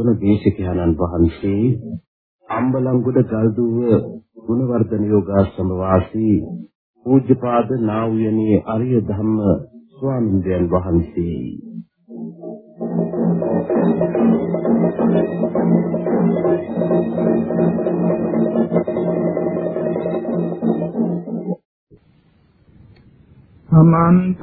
අද ධර්මානුශාසනාව පවත්වන දේශකයන්න් වහන්සේ අම්බලන්ගොඩ ගල්දුව ගුණවර්ධන යෝගාශ්‍රම වාසී පූජ්‍යපාද නා වූ අරිය ධම්ම ස්වාමින්දයන් වහන්සේ. සමන්ත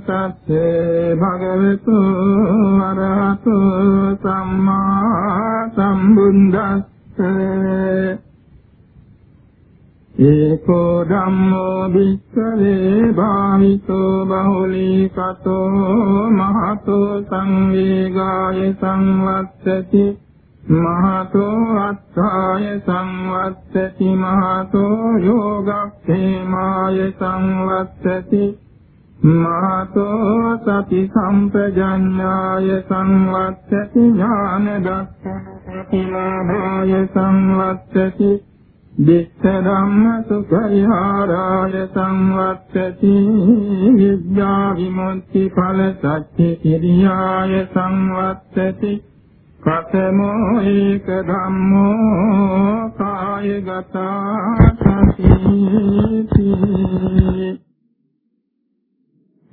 තස්සේ භගවතු වරහතු සම්මා සම්බුද්දස්ස. ඒකෝ ධම්මෝ වික්ඛවේ භාවිතෝ බහුලීකතෝ මහතෝ සංවේගාය සංවත්තති. මහතෝ අත්ථාය සංවත්තති. මහතෝ යෝගක්ඛේමාය සංවත්තති. මහතෝ සති සම්පජඤ්ඤාය සංවත්තති ඥාන දස්සන ප්‍රතිලාභාය සංවත්තති දිස්ස ධම්ම සුඛයහාරාය සංවත්තති විද්‍යා විමුක්ති ඵල සත්‍ය කිරියාය සංවත්තති කතමෝ ඒක ධම්මෝ කායගත සතිති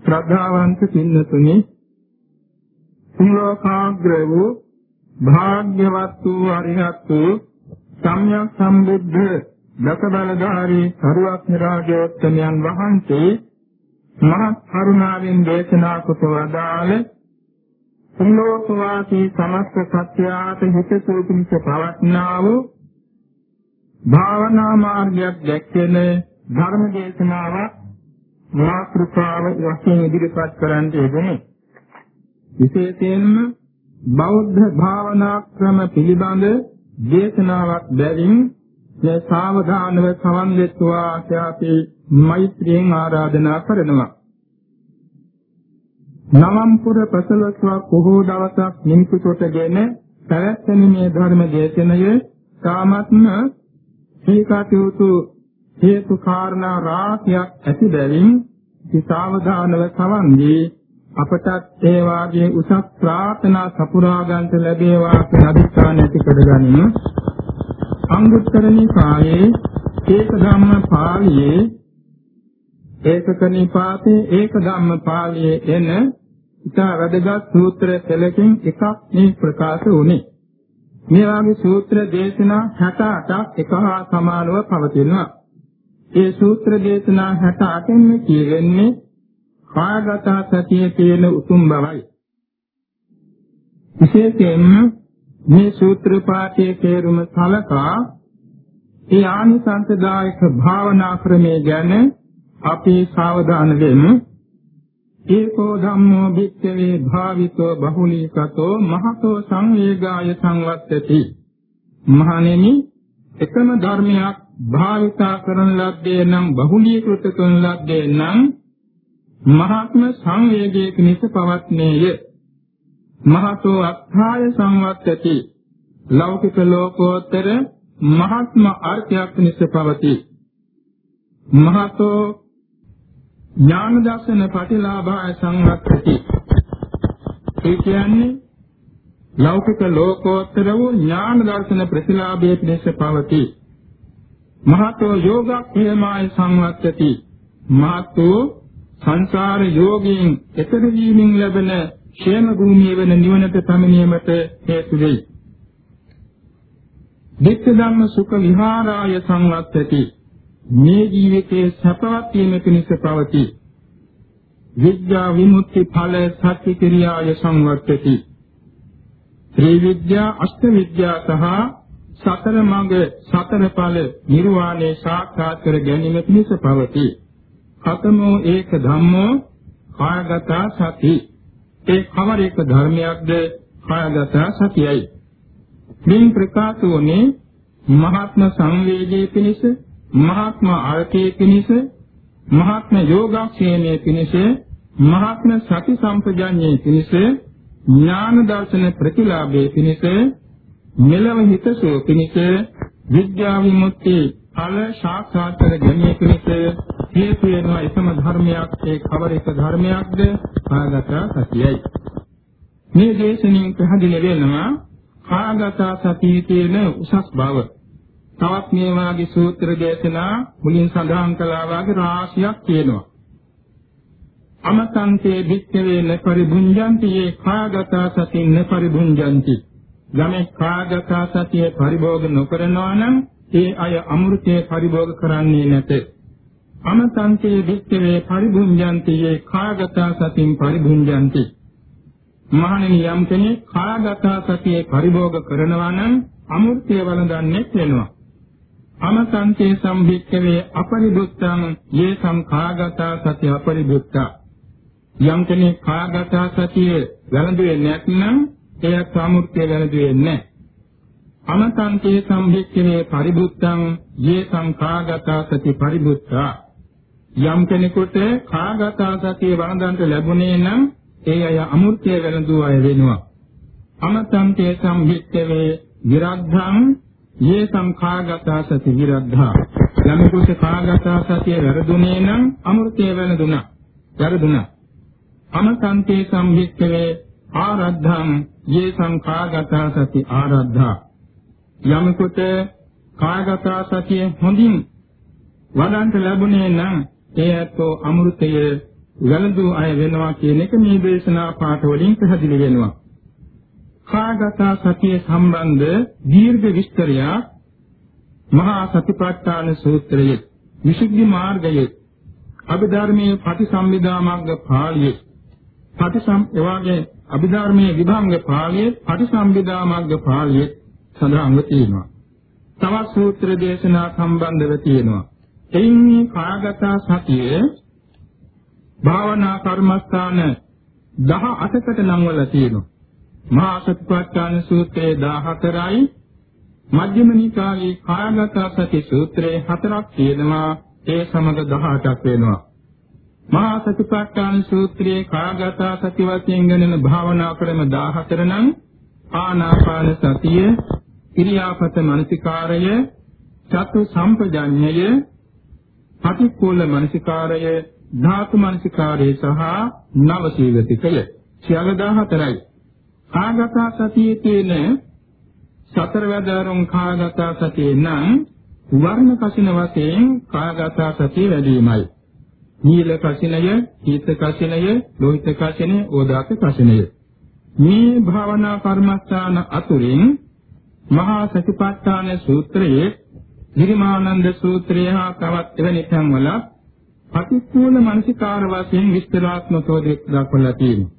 ශ්‍රද්ධාවන්ත පින්නතුනි සිලෝකාග්‍ර වූ භාග්‍යවත් වූ අරිහත් වූ සම්්‍යක් සම්බුද්ධ දසබලධාරී සරුවක් නිරාජෝත්තමයන් වහන්සේ මහත් කරුණාවෙන් දේශනා කොට වදාළ සම්ලෝකවාසී සමස්ත සත්‍යාත හිතසුව පිණිස පවත්නා වූ භාවනා මාර්ගයක් දැක්වෙන ධර්ම දේශනාවක් මාතෘකාව වශයෙන් ඉදිරිපත් කරන්නට යෙදුනේ විශේෂයෙන්ම බෞද්ධ භාවනා ක්‍රම පිළිබඳ දේශනාවක් බැවින් මේ සාවධානව සවන් දෙත්වා අපි මෛත්‍රියෙන් ආරාධනා කරනවා. නවම් පුර පසලස්වක් බොහෝ දවසක් නිමිති කොටගෙන පැවැත්වෙන මේ ධර්ම දේශනය සාමත්ම සීකටයුතු හේතු කාරණා රාශියක් ඇති බැවින් සාවධානව සවන් දී අපටත් ඒ වාගේ උසස් ප්‍රාර්ථනා සපුරා ගන්නට ලැබේවා කියලා අදිස්ථාන ඇති කරගනිමු. අංගුත්තර නිකායේ ඒක ධම්ම පාළියේ ඒකක නිපාතේ ඒක ධම්ම පාළියේ එන ඉතා වැදගත් සූත්‍ර පෙළකින් එකක් මේ ප්‍රකාශ වුණේ. මේ වාගේ සූත්‍ර දේශනා 68ක් එක හා සමානව පවතිනවා. ඒ සූත්‍ර දේශනා 68න් කියවෙන්නේ කායගත සතිය කියන උතුම් බවයි. විශේෂයෙන්ම මේ සූත්‍ර පාඨයේ තේරුම සලකා ඒ ආනිසංසදායක භාවනා ක්‍රමයේ ගැන අපි සාවධාන වෙමු. ඒකෝ ධම්මෝ භික්ඛවේ භාවිතෝ බහුලීකතෝ මහතෝ සංවේගාය සංවත්තති. මහණෙනි එකම ධර්මයක් භාවිතා කරන ලද්දේ නම් බහුලීකృత කරන ලද්දේ නම් මහත්ම සංවේගයක නිස පවත්නේය. මහතෝ අත්ථාය සංවත්තති. ලෞකික ලෝකෝත්තර මහත්ම අර්ථයක් නිස පවති. මහතෝ ඥාන දර්ශන ප්‍රතිලාභය සංවත්තති. ඒ කියන්නේ ලෞකික ලෝකෝත්තර වූ ඥාන දර්ශන ප්‍රතිලාභයේ නිස පවති. මහතෝ යෝගක්ඛේමාය සංවත්තති මහතෝ සංසාර යෝගයෙන් එතර වීමෙන් ලැබෙන ക്ഷേම භූමිය වෙන නිවනට පැමිණීමට හේතු වෙයි. දිට්ඨ ධම්ම සුඛ විහාරාය සංවත්තති මේ ජීවිතයේ සපවත් වීම පිණිස පවතී. විද්‍යා විමුක්ති ඵල සත්‍ය ක්‍රියාය සංවත්තති. ත්‍රිවිද්‍යා අෂ්ට විද්‍යා සහ සතර මඟ සතර ඵල නිර්වාණය සාක්ෂාත් කර ගැනීම පිණිස පවතී. කතමෝ ඒක ධම්මෝ කායගත සති. ඒ කවර එක ධර්මයක්ද කායගත සතියයි. මින් ප්‍රකාශ වුනේ මහත්ම සංවේදී පිණිස මහත්ම අර්ථයේ පිණිස මහත්ම යෝගාක්ෂේමයේ පිණිස මහත්ම සති සම්පජාඤ්ඤයේ පිණිස ඥාන දර්ශන ප්‍රතිලාභයේ පිණිස මෙලව හිතසෝ පිණිස විද්‍යා විමුක්ති ඵල සාක්ෂාත් කර ගැනීම පිණිස හේතු වෙනවා එකම ධර්මයක් ඒ කවර එක ධර්මයක්ද? කාගත සතියයි. මේ දේශනින් පැහැදිලි වෙනවා කාගත සතිය කියන උසස් බව. තවත් මේ වාගේ සූත්‍ර දේශනා මුලින් සඳහන් කළා වාගේ රාශියක් තියෙනවා අමතන්තේ වික්කවේ නපරිභුංජಂತಿ ඒ කාගත සතින් නපරිභුංජಂತಿ යමෙක් කාගත සතිය පරිභෝග නොකරනවා නම් ඒ අය අමෘතයේ පරිභෝග කරන්නේ නැත. අමතන්තේ වික්කවේ පරිභුංජಂತಿ ඒ කාගත සතින් පරිභුංජಂತಿ මහණෙනි යම් කෙනෙක් කාගත සතියේ පරිභෝග කරනවා නම් අමෘතය වළඳන්නේ වෙනවා. අමතන්තේ සම්භික්කවේ අපරිබුත්තං යේ සංඛාගත සතිය අපරිබුත්තා යම් කෙනෙක් කාගත සතිය වැළඳුවේ නැත්නම් එය සාමුර්ථ්‍ය වැළඳුවේ නැහැ. අමතන්තේ සම්භික්ඛවේ පරිබුත්තං යේ සංඛාගත සති පරිබුත්තා යම් කෙනෙකුට කාගත සතිය වළඳන්ට ලැබුණේ නම් ඒ අය අමෘතය වැළඳු අය වෙනවා. අමතන්තේ සම්භික්ඛවේ විරද්ධං යේ සංඛාගත සති විරද්ධා යමෙකුට කාගත සතිය වැරදුනේ නම් අමෘතය වැළඳුණා. වැරදුණා. අමසන්තේ සම්හික්කවේ ආරද්ධං යේ සංඛාගත සති ආරද්ධා යමෙකුට කායගත සතිය හොඳින් වඩන්ට ලැබුණේ නම් එයත්ෝ අමෘතය වැළඳු අය වෙනවා කියන එක මේ දේශනා පාඨ වලින් පැහැදිලි වෙනවා. කායගත සතිය සම්බන්ධ දීර්ඝ විස්තරයක් මහා සතිපට්ඨාන සූත්‍රයේ විසුද්ධි මාර්ගයේ අභිධර්මයේ ප්‍රතිසම්විදා මග්ග පාළියේ පටිසම් එවාගේ අභිධර්මයේ විභංග පාළියේ පටිසම්භිදා මග්ග පාළියේ සඳහන්ව තියෙනවා. තවත් සූත්‍ර දේශනා සම්බන්ධව තියෙනවා. එයින් මේ කාගත සතිය භාවනා කර්මස්ථාන 18කට නම් වල තියෙනවා. මහා සතිපට්ඨාන සූත්‍රයේ 14යි මධ්‍යම නිකායේ කායගත සති සූත්‍රයේ 4ක් තියෙනවා. ඒ සමග 18ක් වෙනවා. මහා සතිපට්ඨාන සූත්‍රයේ කාගත සති වශයෙන් ගණන භාවනා ක්‍රම 14 නම් ආනාපාන සතිය, ඉරියාපත මනසිකාරය, චතු සම්පජඤ්ඤය, පටික්කුල මනසිකාරය, ධාතු මනසිකාරය සහ නව සීලතිකය. සියල්ල 14යි. කාගත සතියේ තියෙන සතරවැදරුම් කාගත සතියේ නම් වර්ණ කසින වශයෙන් කාගත සතිය වැඩිමයි. නීල කසිනය, හීත කසිනය, ලෝහිත කසිනය, ඕදාත කසිනය. මේ භාවනා කර්මස්ථාන අතුරින් මහා සතිපට්ඨාන සූත්‍රයේ නිර්මානන්ද සූත්‍රය හා තවත් එවැනි තැන්වල පටිච්චෝල මනසිකාර වශයෙන් විස්තරාත්මකව දක්වලා තියෙනවා.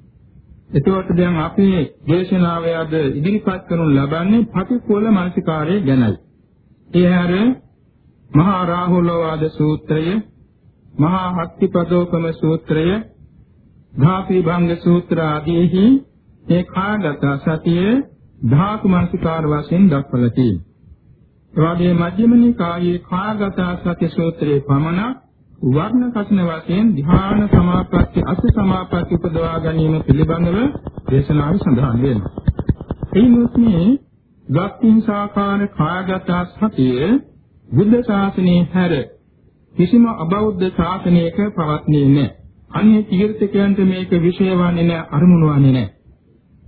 එතකොට දැන් අපේ දේශනාවේ අද ඉදිරිපත් කරනු ලබන්නේ පටිච්චෝල මනසිකාරය ගැනයි. ඒ හැර මහා රාහුලවාද සූත්‍රය මහා හත්තිපදෝපම සූත්‍රය ධාපි භංග සූත්‍ර ආදීෙහි මේ කාගත සතියේ ධාතු මනසිකාර වශයෙන් දක්වලා තියෙනවා. එවාගේ මධ්‍යම නිකායේ කාගත සති සූත්‍රයේ පමණ වර්ණ කසින වශයෙන් ධ්‍යාන සමාපatti අස සමාපatti උපදවා ගැනීම පිළිබඳව දේශනාවේ සඳහන් වෙනවා. එයිනුත් මේ ගක්තිං සාකාර කායගත සතිය බුද්ධ ශාසනයේ හැර කිසිම අබෞද්ධ ශාසනයක පවත්නේ නැහැ. අන්නේ තීර්ථකයන්ට මේක විශේෂ වන්නේ නැහැ, අරමුණු වන්නේ නැහැ.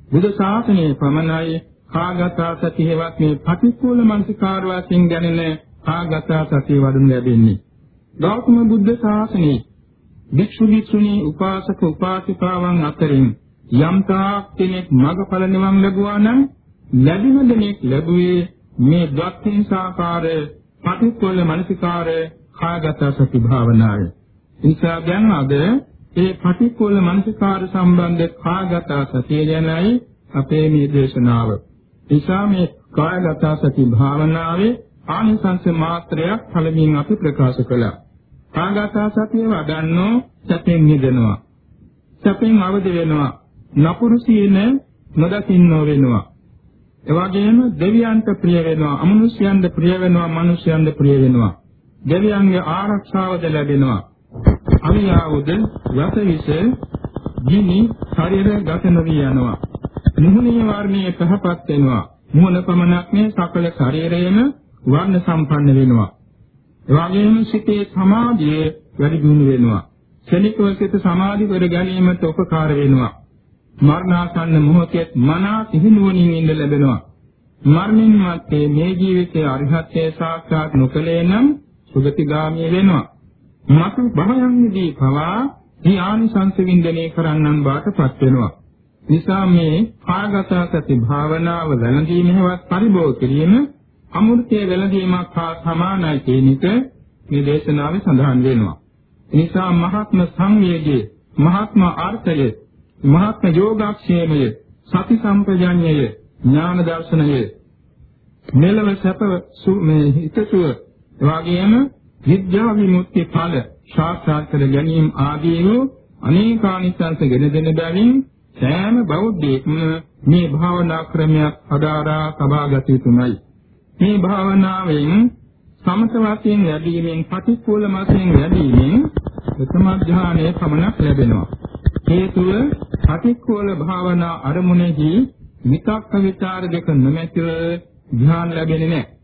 බුදු ශාසනයේ පමණයි කාගත සතියවත් මේ ප්‍රතිකූල මානසිකාර වශයෙන් දැනෙන කාගත සතිය වඩනු ලැබෙන්නේ. ගෞතම බුද්ධ ශාසනයේ භික්ෂු භික්ෂුණී උපාසක උපාසිකාවන් අතරින් යම් තාක් කෙනෙක් මඟඵල නිවන් ලැබුවා නම් ලැබිම දෙනෙක් ලැබුවේ මේ ද්වක්ඛින්සාකාර පටික්කුල මනසිකාර කාගත සති භාවනාවයි. නිසා දැන් අද ඒ පටික්කුල මනසිකාර සම්බන්ධ කාගත සතිය ගැනයි අපේ මේ දේශනාව. නිසා මේ කායගත සති භාවනාවේ ආනිසංස මාත්‍රයක් පළමුවෙන් අපි ප්‍රකාශ කළා. කායගත සතිය වඩන්නෝ සැපෙන් නිදෙනවා. සැපෙන් අවදි වෙනවා. නපුරු සීන නොදකින්නෝ වෙනවා. එවැගේම දෙවියන්ට ප්‍රිය වෙනවා, අමනුෂ්‍යයන්ට ප්‍රිය වෙනවා, මිනිස්යන්ට ප්‍රිය වෙනවා. දෙවියන්ගේ ආරක්ෂාවද ලැබෙනවා. අවියාවුද වසවිස ගිනි ශරීර ගත නොවි යනවා. මුහුණේ වර්ණයේ පහපත් වෙනවා. මුහුණ පමණක් නේ සකල ශරීරයේම වර්ණ සම්පන්න වෙනවා. එවැගේම සිතේ සමාධිය වැඩි දියුණු වෙනවා. ශනිකව සිත සමාධි කර ගැනීමට උපකාර වෙනවා. මරණාසන්න මොහොතේ මනා සිහිනුවණින් ඉඳ ලැබෙනවා. මරණින් මත්තේ මේ ජීවිතයේ අරිහත්ත්වයේ සාක්ෂාත් නොකලේ නම් සුගතිගාමී වෙනවා. මතු භවයන්දී පවා මේ ආනිසංස වින්දනය කරන්නන් බාටපත් වෙනවා. නිසා මේ ආගත සති භාවනාව වැළඳීමේවත් පරිභෝග කිරීම අමෘතයේ වැළඳීමක් හා සමානයි කියන එක මේ දේශනාවේ සඳහන් වෙනවා. නිසා මහත්ම සංවේගයේ මහත්ම අර්ථයේ මහත්ම යෝගාක්ෂේමය සති සම්පජඤ්ඤය ඥාන දර්ශනය මෙලව සැප මේ හිතසුව එවාගෙම විද්‍යා විමුක්ති ඵල සාක්ෂාත් කර ගැනීම ආදී වූ අනේකානිසංස ගෙන දෙන බැවින් සෑම බෞද්ධයෙක්ම මේ භාවනා ක්‍රමයක් අදාරා සබාගත යුතුමයි. මේ භාවනාවෙන් සමත වාසයෙන් වැඩිවීමෙන් පටික්කුල මාසයෙන් වැඩිවීමෙන් ප්‍රථම ඥානය පමණක් ලැබෙනවා. හේතුව පටික්කුල භාවනා අරමුණේදී විතක්ක ਵਿਚාර දෙක නොමැතිව ධ්‍යාන ලැබෙන්නේ නැහැ.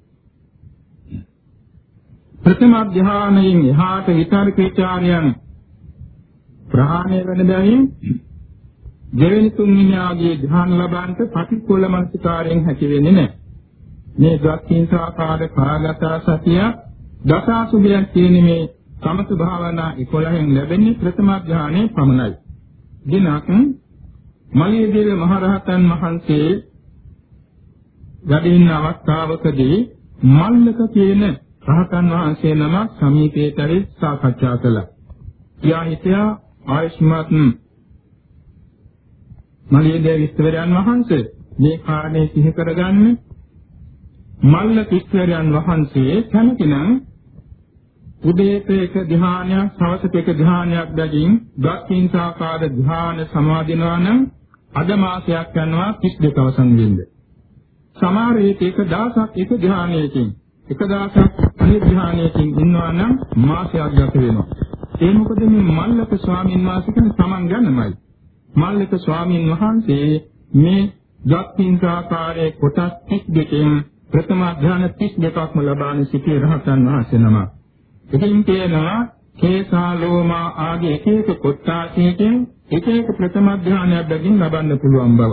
ප්‍රථම ධ්‍යානයෙන් එහාට විතර්ක ਵਿਚාරයන් ප්‍රහාණය වෙන බැවින් දෙවෙනි තුන්වෙනි ආදී ධ්‍යාන ලබන්නට පටික්කුල මනසිකාරයෙන් හැකි වෙන්නේ නැහැ. මේ ද්වක්ඛින්සාකාර කාගත සතිය දසාසුභයක් කියන මේ සමත භාවනා 11න් ලැබෙන්නේ ප්‍රථම ධ්‍යානයේ පමණයි. දිනක් මලියදේව මහරහතන් වහන්සේ වැඩ ඉන්න අවස්ථාවකදී මල්ලක කියන රහතන් වහන්සේ නමක් සමීපයේතරේ සාකච්ඡා කළා. යා හිතයා ආයුෂ්මත් මලියදේව විස්තරයන් වහන්සේ මේ කාරණේ සිහි කරගන්න මල්ල කිස්වරයන් වහන්සේ කැමතිනම් උදේට එක ධ්‍යානයක් සවසට එක ධ්‍යානයක් බැගින් දක්ඛින්සාකාර ධ්‍යාන සමාදිනවා නම් අද මාසයක් යනවා 32 අවසන් වෙන්නේ. සමහර විට එක දවසක් එක ධ්‍යානයකින් එක දවසක් අනිත් ධ්‍යානයකින් ඉන්නවා නම් මාසයක් ගත වෙනවා. ඒ මොකද මේ මල්ලක ස්වාමීන් වහන්සේ කියන සමන් ගන්නමයි. මල්ලක ස්වාමීන් වහන්සේ මේ දක්ඛින්සාකාරයේ කොටස් 32කින් ප්‍රථම ධ්‍යාන 32ක්ම ලබාන සිටි රහතන් වහන්සේ නමක්. ඉතින් කියනවා කේසා ලෝමා ආදී එක එක කොටාසයකින් එක එක ප්‍රථම ධානයක් බැගින් ලබන්න පුළුවන් බව.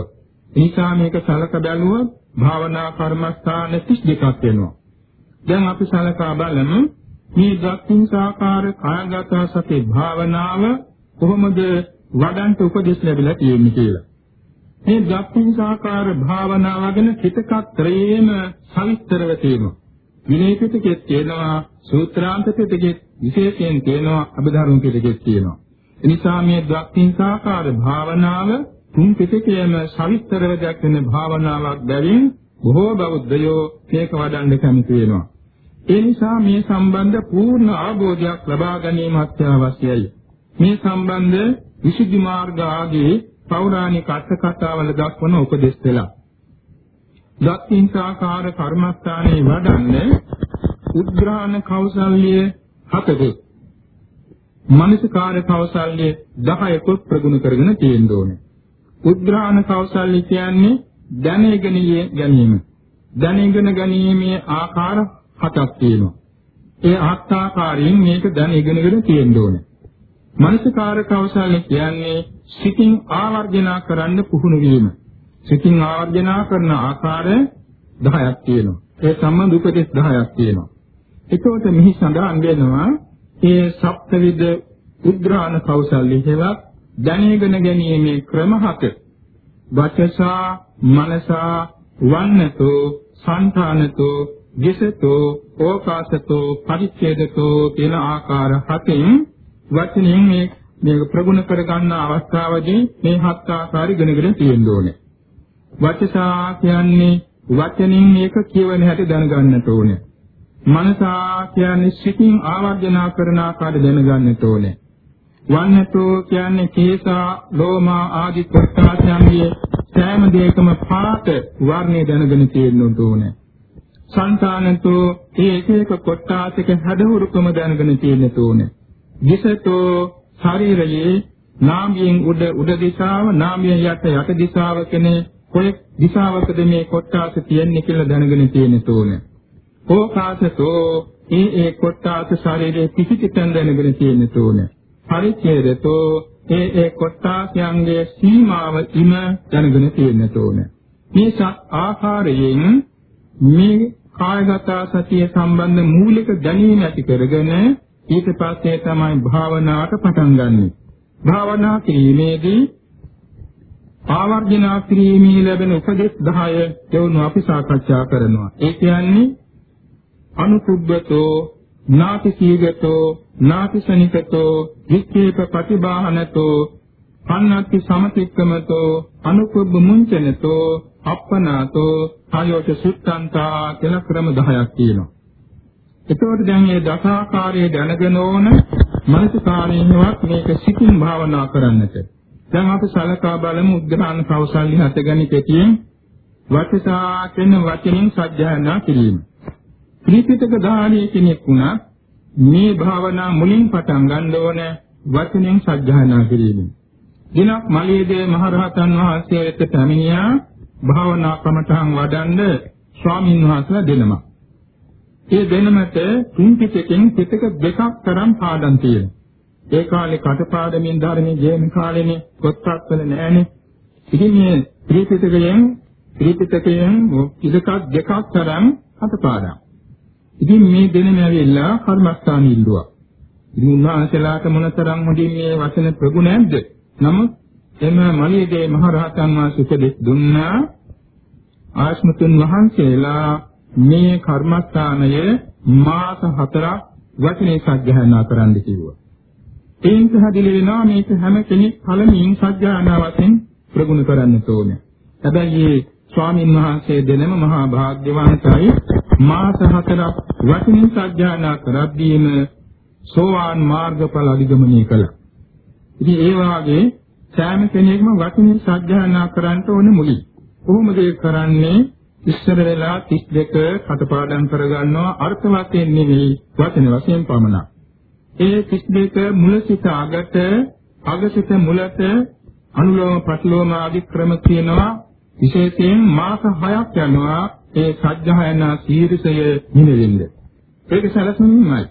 නිසා මේක සලක බැලුවොත් භාවනා කර්මස්ථාන 32ක් වෙනවා. දැන් අපි සලකා බලමු මේ දක්ඛින්සාකාර කායගත සති භාවනාව කොහොමද වඩන්ට උපදෙස් ලැබිලා තියෙන්නේ කියලා. මේ දක්ඛින්සාකාර භාවනාව ගැන පිටකත් ත්‍රයේම සවිස්තරව තියෙනවා. විනය පිටකේ තියෙනවා සූත්‍රාන්ත පිටකේ විශේෂයෙන් තියෙනවා අභිධර්ම පිටකේ තියෙනවා. එනිසා මේ ද්වක්ඛින්සාකාර භාවනාව තුන් පිටකයේම සවිස්තරව දක්වන භාවනාවක් බැවින් බොහෝ බෞද්ධයෝ මේක වඩන්න කැමති වෙනවා. ඒ නිසා මේ සම්බන්ධ පූර්ණ අවබෝධයක් ලබා ගැනීම අත්‍යවශ්‍යයි. මේ සම්බන්ධ විසුද්ධි මාර්ග ආදී පෞරාණික අර්ථ කතාවල දක්වන උපදේශ දෙලා. දක්ඛින්සාකාර කර්මස්ථානයේ වඩන්නේ උද්ඝාන කෞසල්‍ය හතක. මනසකාර කෞසල්‍ය 10ක ප්‍රගුණ කරගෙන තියෙන්න ඕනේ. උද්ඝාන කෞසල්‍ය කියන්නේ දැනගෙන ගැනීම. දැනගෙන ගැනීමේ ආකාර හතක් තියෙනවා. ඒ හත් ආකාරයෙන් මේක දැන ඉගෙනගෙන තියෙන්න ඕනේ. මනසකාර කෞසල්‍ය කියන්නේ සිතින් ආවර්ජනා කරන්න පුහුණු වීම. සිතින් ආවර්ජනා කරන ආකාරය 10ක් තියෙනවා. ඒ සම්බන්ධ උපදෙස් 10ක් තියෙනවා. එතකොට මෙහි සඳහන් වෙනවා ඒ සප්තවිද උද්ඝාන කෞසල්‍ය හේවත් දැනගෙන ගැනීමේ ක්‍රම හත වචසා මනසා වන්නතෝ සංඨානතෝ විසතෝ ඕකාසතෝ පරිච්ඡේදතෝ කියන ආකාර හතෙන් වචනෙන් මේ මේක ප්‍රගුණ කර ගන්න අවස්ථාවේදී මේ හත් ආකාරي ඉගෙනගෙන තියෙන්න ඕනේ. වචසා කියන්නේ වචනින් මේක කියවන හැටි දැනගන්නට ඕනේ. මනසා කියන්නේ සිතින් ආවර්ජනා කරන ආකාරය දැනගන්නට ඕනේ. වන්නතෝ කියන්නේ කේසා ලෝමා ආදී කොටාසයන්ගේ සෑම දෙයකම පාට වර්ණය දැනගෙන තියෙන්න ඕනේ. සංකානතෝ ඒ එක එක කොටාසක හැඩහුරුකම දැනගෙන තියෙන්න ඕනේ. විසතෝ ශරීරයේ නාමයෙන් උඩ උඩ දිශාව නාමයෙන් යට යට දිශාව කෙනේ කොයි දිශාවකද මේ කොටාස තියෙන්නේ කියලා දැනගෙන තියෙන්න ඕනේ. ඕකාසතෝ ඒ ඒ කොටාස ශරීරයේ පිසිතිතෙන් දැනගෙන තියෙන්න ඕනේ. පරිච්ඡේදතෝ ඒ ඒ කොටාසයන්ගේ සීමාව ඉම දැනගෙන තියෙන්න ඕනේ. මේ සත් ආකාරයෙන් මේ කායගත සතිය සම්බන්ධ මූලික දැනීම ඇති කරගෙන ඊට පස්සේ තමයි භාවනාවට පටන් ගන්නෙ. භාවනා කිරීමේදී ආවර්ජනා කිරීමේ ලැබෙන උපදෙස් 10 දෙවුණු අපි සාකච්ඡා කරනවා. ඒ කියන්නේ අනුකුබ්බතෝ නාති සීගතෝ නාති සනිකතෝ විච්ඡේප ප්‍රතිබාහනතෝ පන්නත්ති සමතික්කමතෝ අනුකුබ්බ මුංචනතෝ අප්පනාතෝ ආයෝච සුත්තන්තා කියලා ක්‍රම 10ක් තියෙනවා. එතකොට දැන් මේ දසාකාරයේ දැනගෙන ඕන මනසකාරීනවත් මේක සිතින් භාවනා කරන්නට. දැන් අපි සලකා බලමු උද්ඝාන කෞශල්‍ය හතගනි කෙටියෙන් වචසා කියන වචනින් සත්‍යයනා කිරීම. ත්‍රිපිටක දානීය කෙනෙක් වුණා මේ භාවනා මුලින් පටන් ගන්න ඕන වචනෙන් සත්‍යයනා කිරීම. දිනක් මලියදේ මහරහතන් වහන්සේ වෙත පැමිණියා භාවනා කමඨහන් වඩන්න ස්වාමින් වහන්සේලා දෙනමක්. ඒ දෙනමට තුන් පිටකෙන් පිටක දෙකක් තරම් පාඩම් තියෙනවා. ඒ කාලේ කටපාඩමින් ධර්මයේ ජීවන කාලේනේ පොත්පත් වල නෑනේ. ඉතින් මේ ත්‍රිපිටකයෙන් ත්‍රිපිටකයෙන් පිටකක් දෙකක් තරම් කටපාඩම්. ඉතින් මේ දෙනම ඇවිල්ලා කර්මස්ථාන ඉල්ලුවා. ඉතින් උන්වහන්සේලාට මොනතරම් හොඳින් මේ වචන ප්‍රගුණ නැද්ද? නමුත් එම මලියගේ මහරහතන් වහන්සේ උපදෙස් දුන්නා ආශ්මතුන් වහන්සේලා මේ කර්මස්ථානය මාස හතරක් වචනේ සත්‍යයනා කරන්න කිව්වා. එයින් පැහැදිලි වෙනවා මේක හැම කෙනෙක් පළමුවෙන් සත්‍යයනා වශයෙන් ප්‍රගුණ කරන්න ඕනේ. හැබැයි මේ ස්වාමින් වහන්සේ දෙනම මහා භාග්‍යවන්තයි මාස හතරක් වචනේ සත්‍යයනා කරද්දීම සෝවාන් මාර්ගඵල අධිගමනය කළා. ඉතින් ඒ වාගේ සෑම කෙනෙක්ම වචනේ සත්‍යයනා කරන්න ඕනේ මුලින්. කොහොමද ඒ කරන්නේ? ඉස්සර වෙලා 32 කටපාඩම් කරගන්නවා අර්ථ වශයෙන් නෙවෙයි වචන වශයෙන් පමණක්. ඒ 32 මුල සිට අගට අග සිට මුලට අනුලෝම ප්‍රතිලෝම ආදී ක්‍රම කියනවා විශේෂයෙන් මාස 6ක් යනවා ඒ සත්‍යයනා සීරසය නිනෙන්න. ඒක සැලසුම්මයි.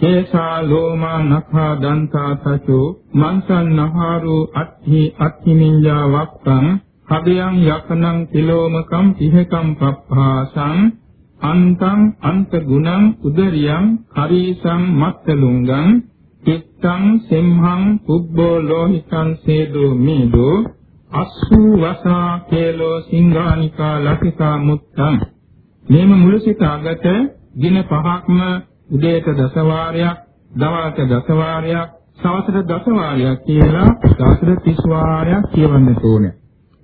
කේසා ලෝමා නඛා දන්තා තචෝ මන්සන් නහාරෝ අත්හි අත්හිමිඤ්ඤා වක්කං හදයන් යකනං කිලෝමකම් පිහකම් පප්පාසං අන්තං අන්ත ගුණං උදරියං කරීසං මත්තලුංගං චිත්තං සෙම්හං පුබ්බෝ ලෝහිතං සේදෝ මේදෝ අස්සු වසා කේලෝ සිංහානිකා ලකිකා මුත්තං මේම මුල සිට අගට දින පහක්ම උදේට දසවාරයක් දවල්ට දසවාරයක් සවසට දසවාරයක් කියලා දවසට 30 වාරයක් කියවන්න ඕනේ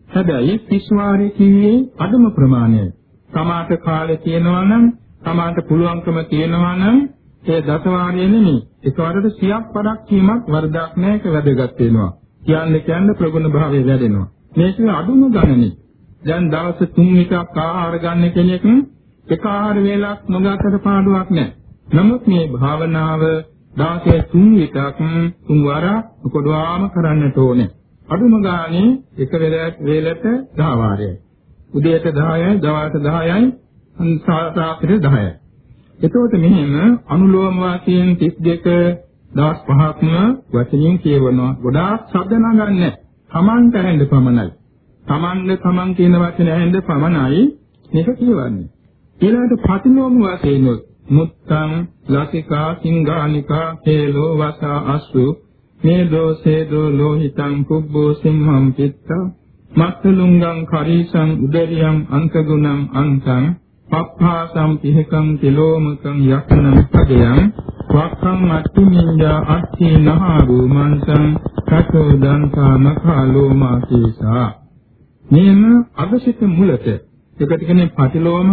හැබැයි 30 වාරේ කිව්වේ අඩුම ප්‍රමාණයයි. සමාත කාලේ තියෙනවා නම් සමාත පුළුවන්කම තියෙනවා නම් ඒ දස වාරේ නෙමෙයි. ඒකවලට 100ක් පඩක් කීමක් වරදක් නැහැ ඒක වැදගත් වෙනවා. කියන්නේ කියන්නේ ප්‍රගුණ භාවය වැඩෙනවා. මේක අඩුම ගණනේ. දැන් දවස් 3 විතරක් ආහාර ගන්න කෙනෙක් එක ආහාර වේලක් නොගතට පාඩුවක් නැහැ. නමුත් මේ භාවනාව දාසයේ තුන් විතක් තුන් වරක් කොටවාම කරන්නට ඕනේ. අඩුම ගානේ එක වෙලට වේලට 10 වාරයයි. උදේට 10යි, දවල්ට 10යි, රාත්‍රියට 10යි. එතකොට මෙහෙම අනුලෝම වාක්‍යයෙන් 32 දවස් පහක්ම වචනින් කියවනවා. ගොඩාක් ශබ්ද නගන්නේ. Taman කරන්න පමණයි. Tamanne Taman කියන වචන ඇහෙන්න පමණයි මේක කියවන්නේ. ඊළඟට ප්‍රතිලෝම වාක්‍යයෙන් මුත්තං ලසිකා සිංගානිකා හේලෝ වසා අස්සු මේ දෝසේ දෝ ලෝහිතං කුබ්බෝ සිම්හම් පිත්තා මත්තලුංගං කරීසං උදරියං අන්තගුණං අන්තං පප්පාසම් පිහකං තිලෝමකං යක්නං පදයන් වක්ඛං අට්ඨිමිඤ්ඤා අට්ඨි නහාරු මන්සං කතෝ දන්තාන කාලෝ මාකේසා මෙන්න අගසිත මුලට එකට කියන්නේ පටිලෝම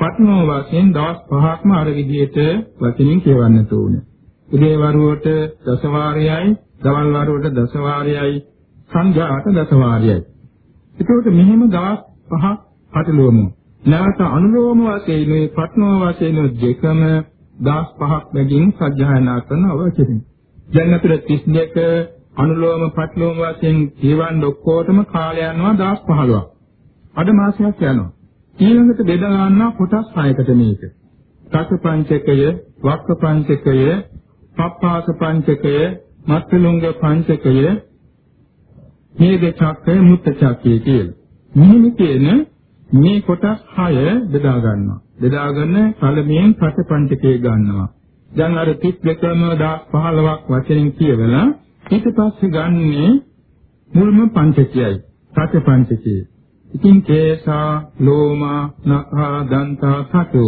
පට්නෝ වශයෙන් දවස් පහක්ම අර විදිහට වචනින් කියවන්නට ඕනේ. උදේ වරුවට දස වාරයයි, දවල් වරුවට දස වාරයයි, සංඝයාට දස වාරයයි. ඒකෝට මෙහෙම දවස් පහක් පටලවමු. නැවත අනුලෝම වශයෙන් මේ පට්නෝ වශයෙන් දෙකම දවස් පහක් බැගින් සජ්ජායනා කරන අවශ්‍යයි. දැන් අපිට 32 අනුලෝම පට්ලෝම වශයෙන් කියවන්න ඔක්කොටම කාලය යනවා දවස් 15ක්. අද මාසයක් යනවා. ඊළඟට බෙදා ගන්නවා කොටස් 6කට මේක. කස පංචකය, වක්ක පංචකය, පප්පාස පංචකය, මත්තුලුංග පංචකය, මේද චක්කය, මුත්ත චක්කය කියලා. මෙහෙම කියන මේ කොටස් 6 බෙදා ගන්නවා. බෙදාගෙන පළමුවෙන් කස පංචකය ගන්නවා. දැන් අර 32ම 15ක් වචනෙන් කියවලා ඊට පස්සේ ගන්නේ මුල්ම පංචකයයි. කස පංචකය. ඉතින් කේසා, ලෝමා, නඛා, දන්තා, සතු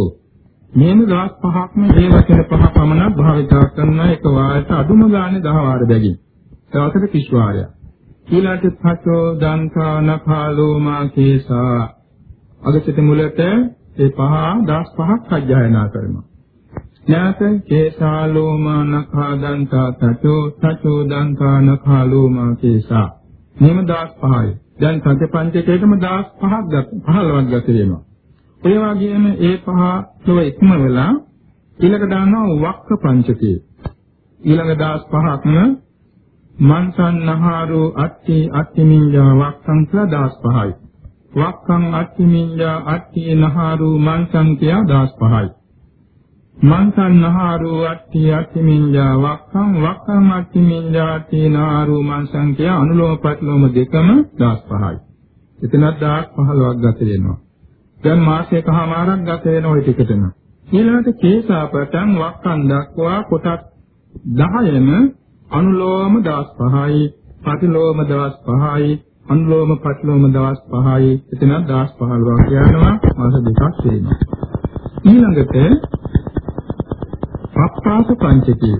මේන දවස් පහක්ම මේ වචන පහ පමණ භාවිතා කරන එක වාරයට අඩුම ගානේ 10 වාර බැගින්. දවසට 30 වාරයක්. ඊළඟට පචෝ දන්තා නඛා ලෝමා කේසා අගසිත මුලට ඒ පහ 15ක් අධ්‍යයනා කරනවා. ඥාත කේසා ලෝමා නඛා දන්තා සචෝ සචෝ දන්තා නඛා ලෝමා කේසා මෙම 15යි. දැන් සති පංචකයකම 15ක් ගත 15ක් ගත වෙනවා. ඒ වගේම ඒ පහව ඉක්මවලා ඊළඟ දානවා වක්ක පංචකය. ඊළඟ 15ක්ම මන්සන්නහාරෝ අත්ති අත්තිමින්ජා වක්කං කියලා 15යි. වක්කං අත්තිමින්ජා අත්ති නහාරෝ මන්සන් කියා 15යි. මන්සන්නහාරෝ අත්ති අත්තිමිඤ්ඤා වක්ඛං වක්ඛං අත්තිමිඤ්ඤාති නාරු මන්සංඛ්‍ය අනුලෝම පරිලෝම දෙකම 15යි. එතනත් 15ක් ගත වෙනවා. දැන් මාසයකමාරක් ගත වෙන ওই ටිකටම. ඊළඟට කේසාපටන් වක්ඛං දක්වා කොටස් 10ම අනුලෝම 15යි, පරිලෝම 15යි, අනුලෝම පරිලෝම 15යි. එතනත් 15ක් යනවා මාස දෙකක් වෙනවා. ඊළඟට පප්පාස පංචකේ.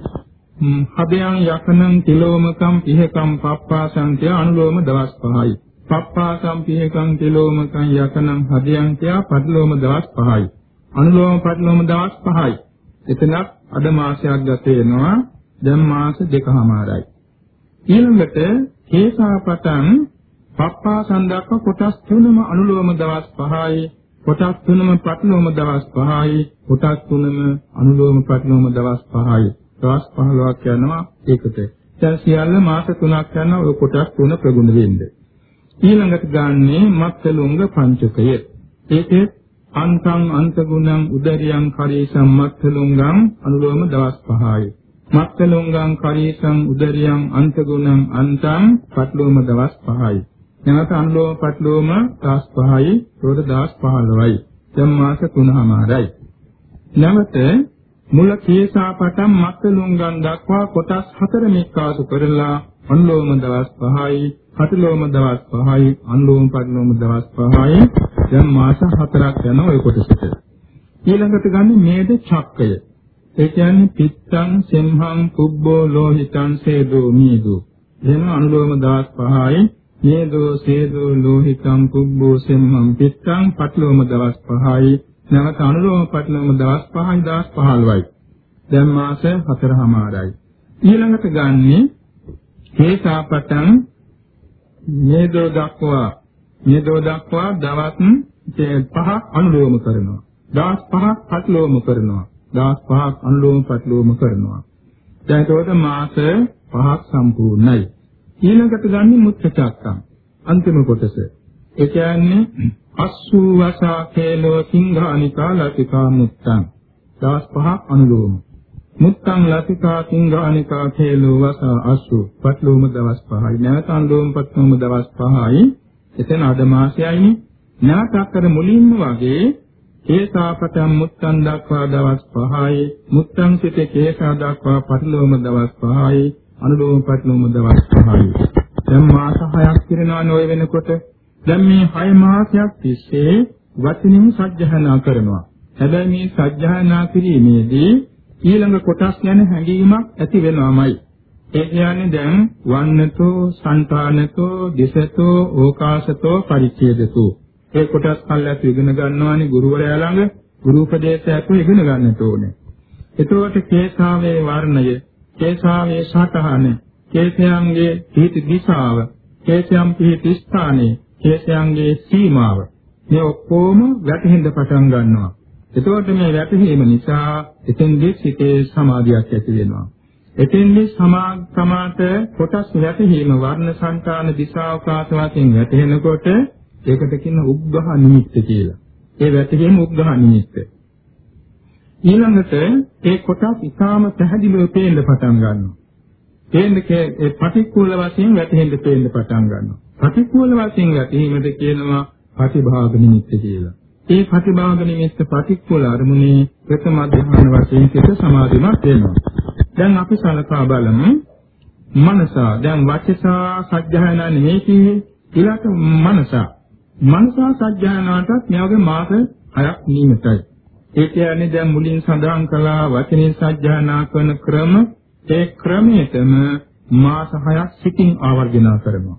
හදයන් යකනං තිලෝමකම් පිහකම් පප්පාසංත්‍ය අනුලෝම දවස් පහයි. පප්පාසම් පිහකම් තිලෝමකම් යකනං හදයන් තියා පරිලෝම දවස් පහයි. අනුලෝම පරිලෝම දවස් පහයි. එතනක් අද මාසයක් ගත වෙනවා. දැන් මාස දෙකමාරයි ඊළඟට හේසාපතං පප්පාසන් දක්ව කොටස් තුනම අනුලෝම දවස් පහයි. කොටස් තුනම ප්‍රතිලෝම දවස් 5යි කොටස් තුනම අනුලෝම ප්‍රතිලෝම දවස් 5යි දවස් 15ක් යනවා ඒකට. දැන් සියල්ල මාස 3ක් යනවා ඔය කොටස් තුන ප්‍රගුණ වෙන්නේ. ඊළඟට ගන්නේ මත්තලුංග පංචකය. ඒකේ අන්තං අන්තගුණං උදරියං කරේසම් මත්තලුංගං අනුලෝම දවස් 5යි මත්තලුංගං කරේසම් උදරියං අන්තගුණං අන්තං පත්ලෝම දවස් 5යි නැවත අනුලෝම පටලෝම 15යි රෝද 15යි දැන් මාස 3මාරයි නැවත මුල කේසා පටන් මත්තලුංගන් දක්වා කොටස් 4 මෙක්කාසු කරලා අනුලෝම දවස් 5යි පටලෝම දවස් 5යි අනුලෝම පටලෝම දවස් 5යි දැන් මාස 4ක් යන ওই කොටසට. ඊළඟට ගන්නේ මේද චක්කය. ඒ කියන්නේ පිත්තං සෙම්හං කුබ්බෝ ලෝහිතං සේදෝ මීදෝ. එහෙනම් අනුලෝම දවස් 5යි නේදෝ සේදෝ ලෝහිතං කුබ්බෝ සෙම්මං පිත්තං පටලෝම දවස් 5යි නැවත අනුලෝම පටලෝම දවස් 5යි දවස් 15යි දැන් මාස 4මාරයි ඊළඟට ගන්නේ හේසාපතං නේදෝ දක්වා. නේදෝ දක්වා දවස් පහක් අනුලෝම කරනවා. දවස් පහක් පටලෝම කරනවා. දවස් පහක් අනුලෝම පටලෝම කරනවා. දැන් ඒකට මාස පහක් සම්පූර්ණයි. ඊළඟට ගන්නේ මුත්තචක්කම් අන්තිම කොටස. ඒ කියන්නේ අස්සු වසා කේලෝ සිංහානිකා ලතිකා මුත්තං. දවස් පහක් අනුලෝම. මුත්තං ලතිකා සිංහානිකා කේලෝ වසා අස්සු පත්ලෝම දවස් පහයි. නැවත අනුලෝම පත්ලෝම දවස් පහයි. එතන අද මාසයයිනේ. නැවත අතර මුලින්ම වගේ කේසාපතම් මුත්තන් දක්වා දවස් 5යි මුත්තන් සිට කේසා දක්වා පරිලෝම දවස් 5යි අනුලෝම ප්‍රතිලෝම දවස් 5යි. දැන් මාස 6ක් පිරෙනවානේ ඔය වෙනකොට. දැන් මේ 6 මාසයක් තිස්සේ වචනින් සජ්ජහනා කරනවා. හැබැයි මේ සජ්ජහනා කිරීමේදී ඊළඟ කොටස් ගැන හැඟීමක් ඇති වෙනවමයි. ඒ කියන්නේ දැන් වන්නතෝ, సంతානතෝ, දිසතෝ, ඕකාසතෝ, පරිච්ඡේදතෝ. ඒ කොටස් කල්ලාතු ඉගෙන ගන්නවානේ ගුරුවරයා ළඟ ගුරු උපදේශයක් ඉගෙන ගන්නට ඕනේ. එතකොට කේසාවේ වර්ණය, කේසාවේ සටහන, කේසයන්ගේ පිහිටි දිශාව, කේසයන් පිහිටි ස්ථානය, කේසයන්ගේ සීමාව මේ ඔක්කොම වැටහෙන්න පටන් ගන්නවා. එතකොට මේ වැටහීම නිසා එතෙන්දී සිතේ සමාධියක් ඇති වෙනවා. එතෙන්දී සමාග්‍රමාත කොටස් වැටහීම වර්ණ සංකාන දිශාවකාශ වශයෙන් වැටෙනකොට ඒකට කියන උග්ඝහ නිමිත්ත කියලා. ඒ වැටහීම උග්ඝහ නිමිත්ත. ඊළඟට ඒ කොටස් ඉතාම පැහැදිලිව පේන්න පටන් ගන්නවා. පේන්නේ ඒ පටික්කුල වශයෙන් වැටහෙන්න පේන්න පටන් ගන්නවා. පටික්කුල වශයෙන් වැටීමද කියනවා ප්‍රතිභාග නිමිත්ත කියලා. ඒ ප්‍රතිභාග නිමිත්ත පටික්කුල අරමුණේ ප්‍රථම ධ්‍යාන වශයෙන් සිත සමාධිමත් වෙනවා. දැන් අපි සලකා බලමු මනසා දැන් වචසා සත්‍යයනා නෙමෙයි කියේ ඊළඟ මනසා මනසා සත්‍යයනාටත් මේ වගේ මාස 6ක් නියමිතයි ඒ කියන්නේ දැන් මුලින් සඳහන් කළා වචනේ සත්‍යයනා කරන ක්‍රම ඒ ක්‍රමයටම මාස 6ක් සිටින් ආවර්ජන කරනවා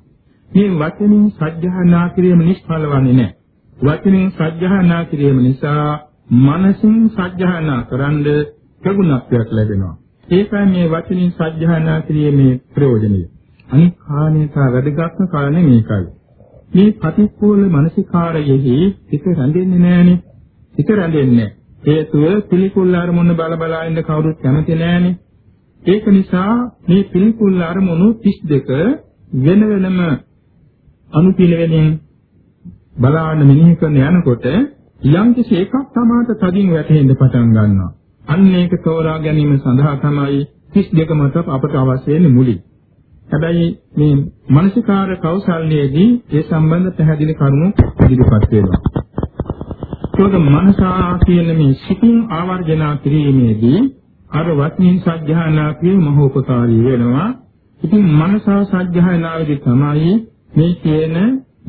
මේ වචනින් සත්‍යයනා කිරීම නිෂ්ඵල වන්නේ නැහැ වචනෙන් සත්‍යයනා කිරීම නිසා මනසින් සත්‍යයනා කරන්ද ප්‍රගුණත්වයක් ලැබෙනවා. ඒකයි මේ වචනින් සත්‍යයනා කිරීමේ ප්‍රයෝජනය. අනිත් කාණේත වැඩගත්ම කාරණේ මේකයි. මේ පටික්කුල මානසිකාරයෙහි හිත රැඳෙන්නේ නැහනේ. හිත රැඳෙන්නේ හේතුව පිළිකුල් අරමුණ බල බලා ඉන්න කවුරුත් කැමති නැහනේ. ඒක නිසා මේ පිළිකුල් අරමුණු 32 වෙන වෙනම අනුපිළිවෙලින් බලාන මෙනෙහි කරන යනකොට යම් කිසි එකක් තමාට තදින් වැටහෙන්න පටන් ගන්නවා. අන්න ඒක තෝරා ගැනීම සඳහා තමයි 32 මත අපට අවශ්‍ය වෙන්නේ මුලින්. හැබැයි මේ මානසිකාර කෞශල්‍යයේදී ඒ සම්බන්ධ පැහැදිලි කරුණු ඉදිරිපත් වෙනවා. ඒක මනසා කියන මේ සිතින් ආවර්ජනා කිරීමේදී අර වත්නින් සත්‍යහනා කිය මහෝපකාරී වෙනවා. ඉතින් මනසා සත්‍යහනාවේදී තමයි මේ කියන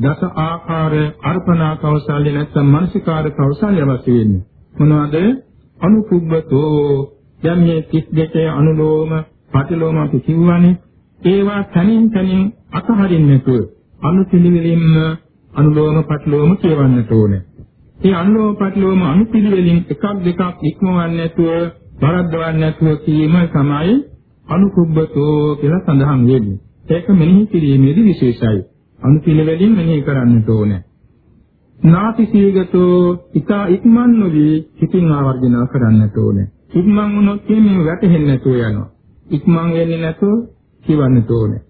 දස ආකාර අර්පණා කෞශල්‍ය නැත්නම් මානසිකාර කෞශල්‍ය අවශ්‍ය වෙන්නේ. මොනවද? අනුකුබ්බතෝ දැන් මේ 32 අනුලෝම පටිලෝම අපි කිව්වනේ. ඒවා තනින් තනින් අතහරින්න නැතුව අනුපිළිවෙලින්ම අනුලෝම පටිලෝම කියවන්නට ඕනේ. මේ අනුලෝම පටිලෝම අනුපිළිවෙලින් එකක් දෙකක් ඉක්මවන්නේ නැතුව වරද්දවන්නේ නැතුව කීම තමයි අනුකුබ්බතෝ කියලා සඳහන් වෙන්නේ. ඒක මෙනෙහි කිරීමේදී විශේෂයි. අනුපිළිවෙලින් මෙනෙහි කරන්නට ඕනේ. නාතිසීගතෝ ඊතා ඉක්මන් නොවි හිතින් ආවර්ජන කරන්නට ඕනේ. ඉක්මන් වුණොත් මේ වැටෙන්නේ නැතුව යනවා. ඉක්මන් වෙන්නේ නැතුව කියවන්නට ඕනේ.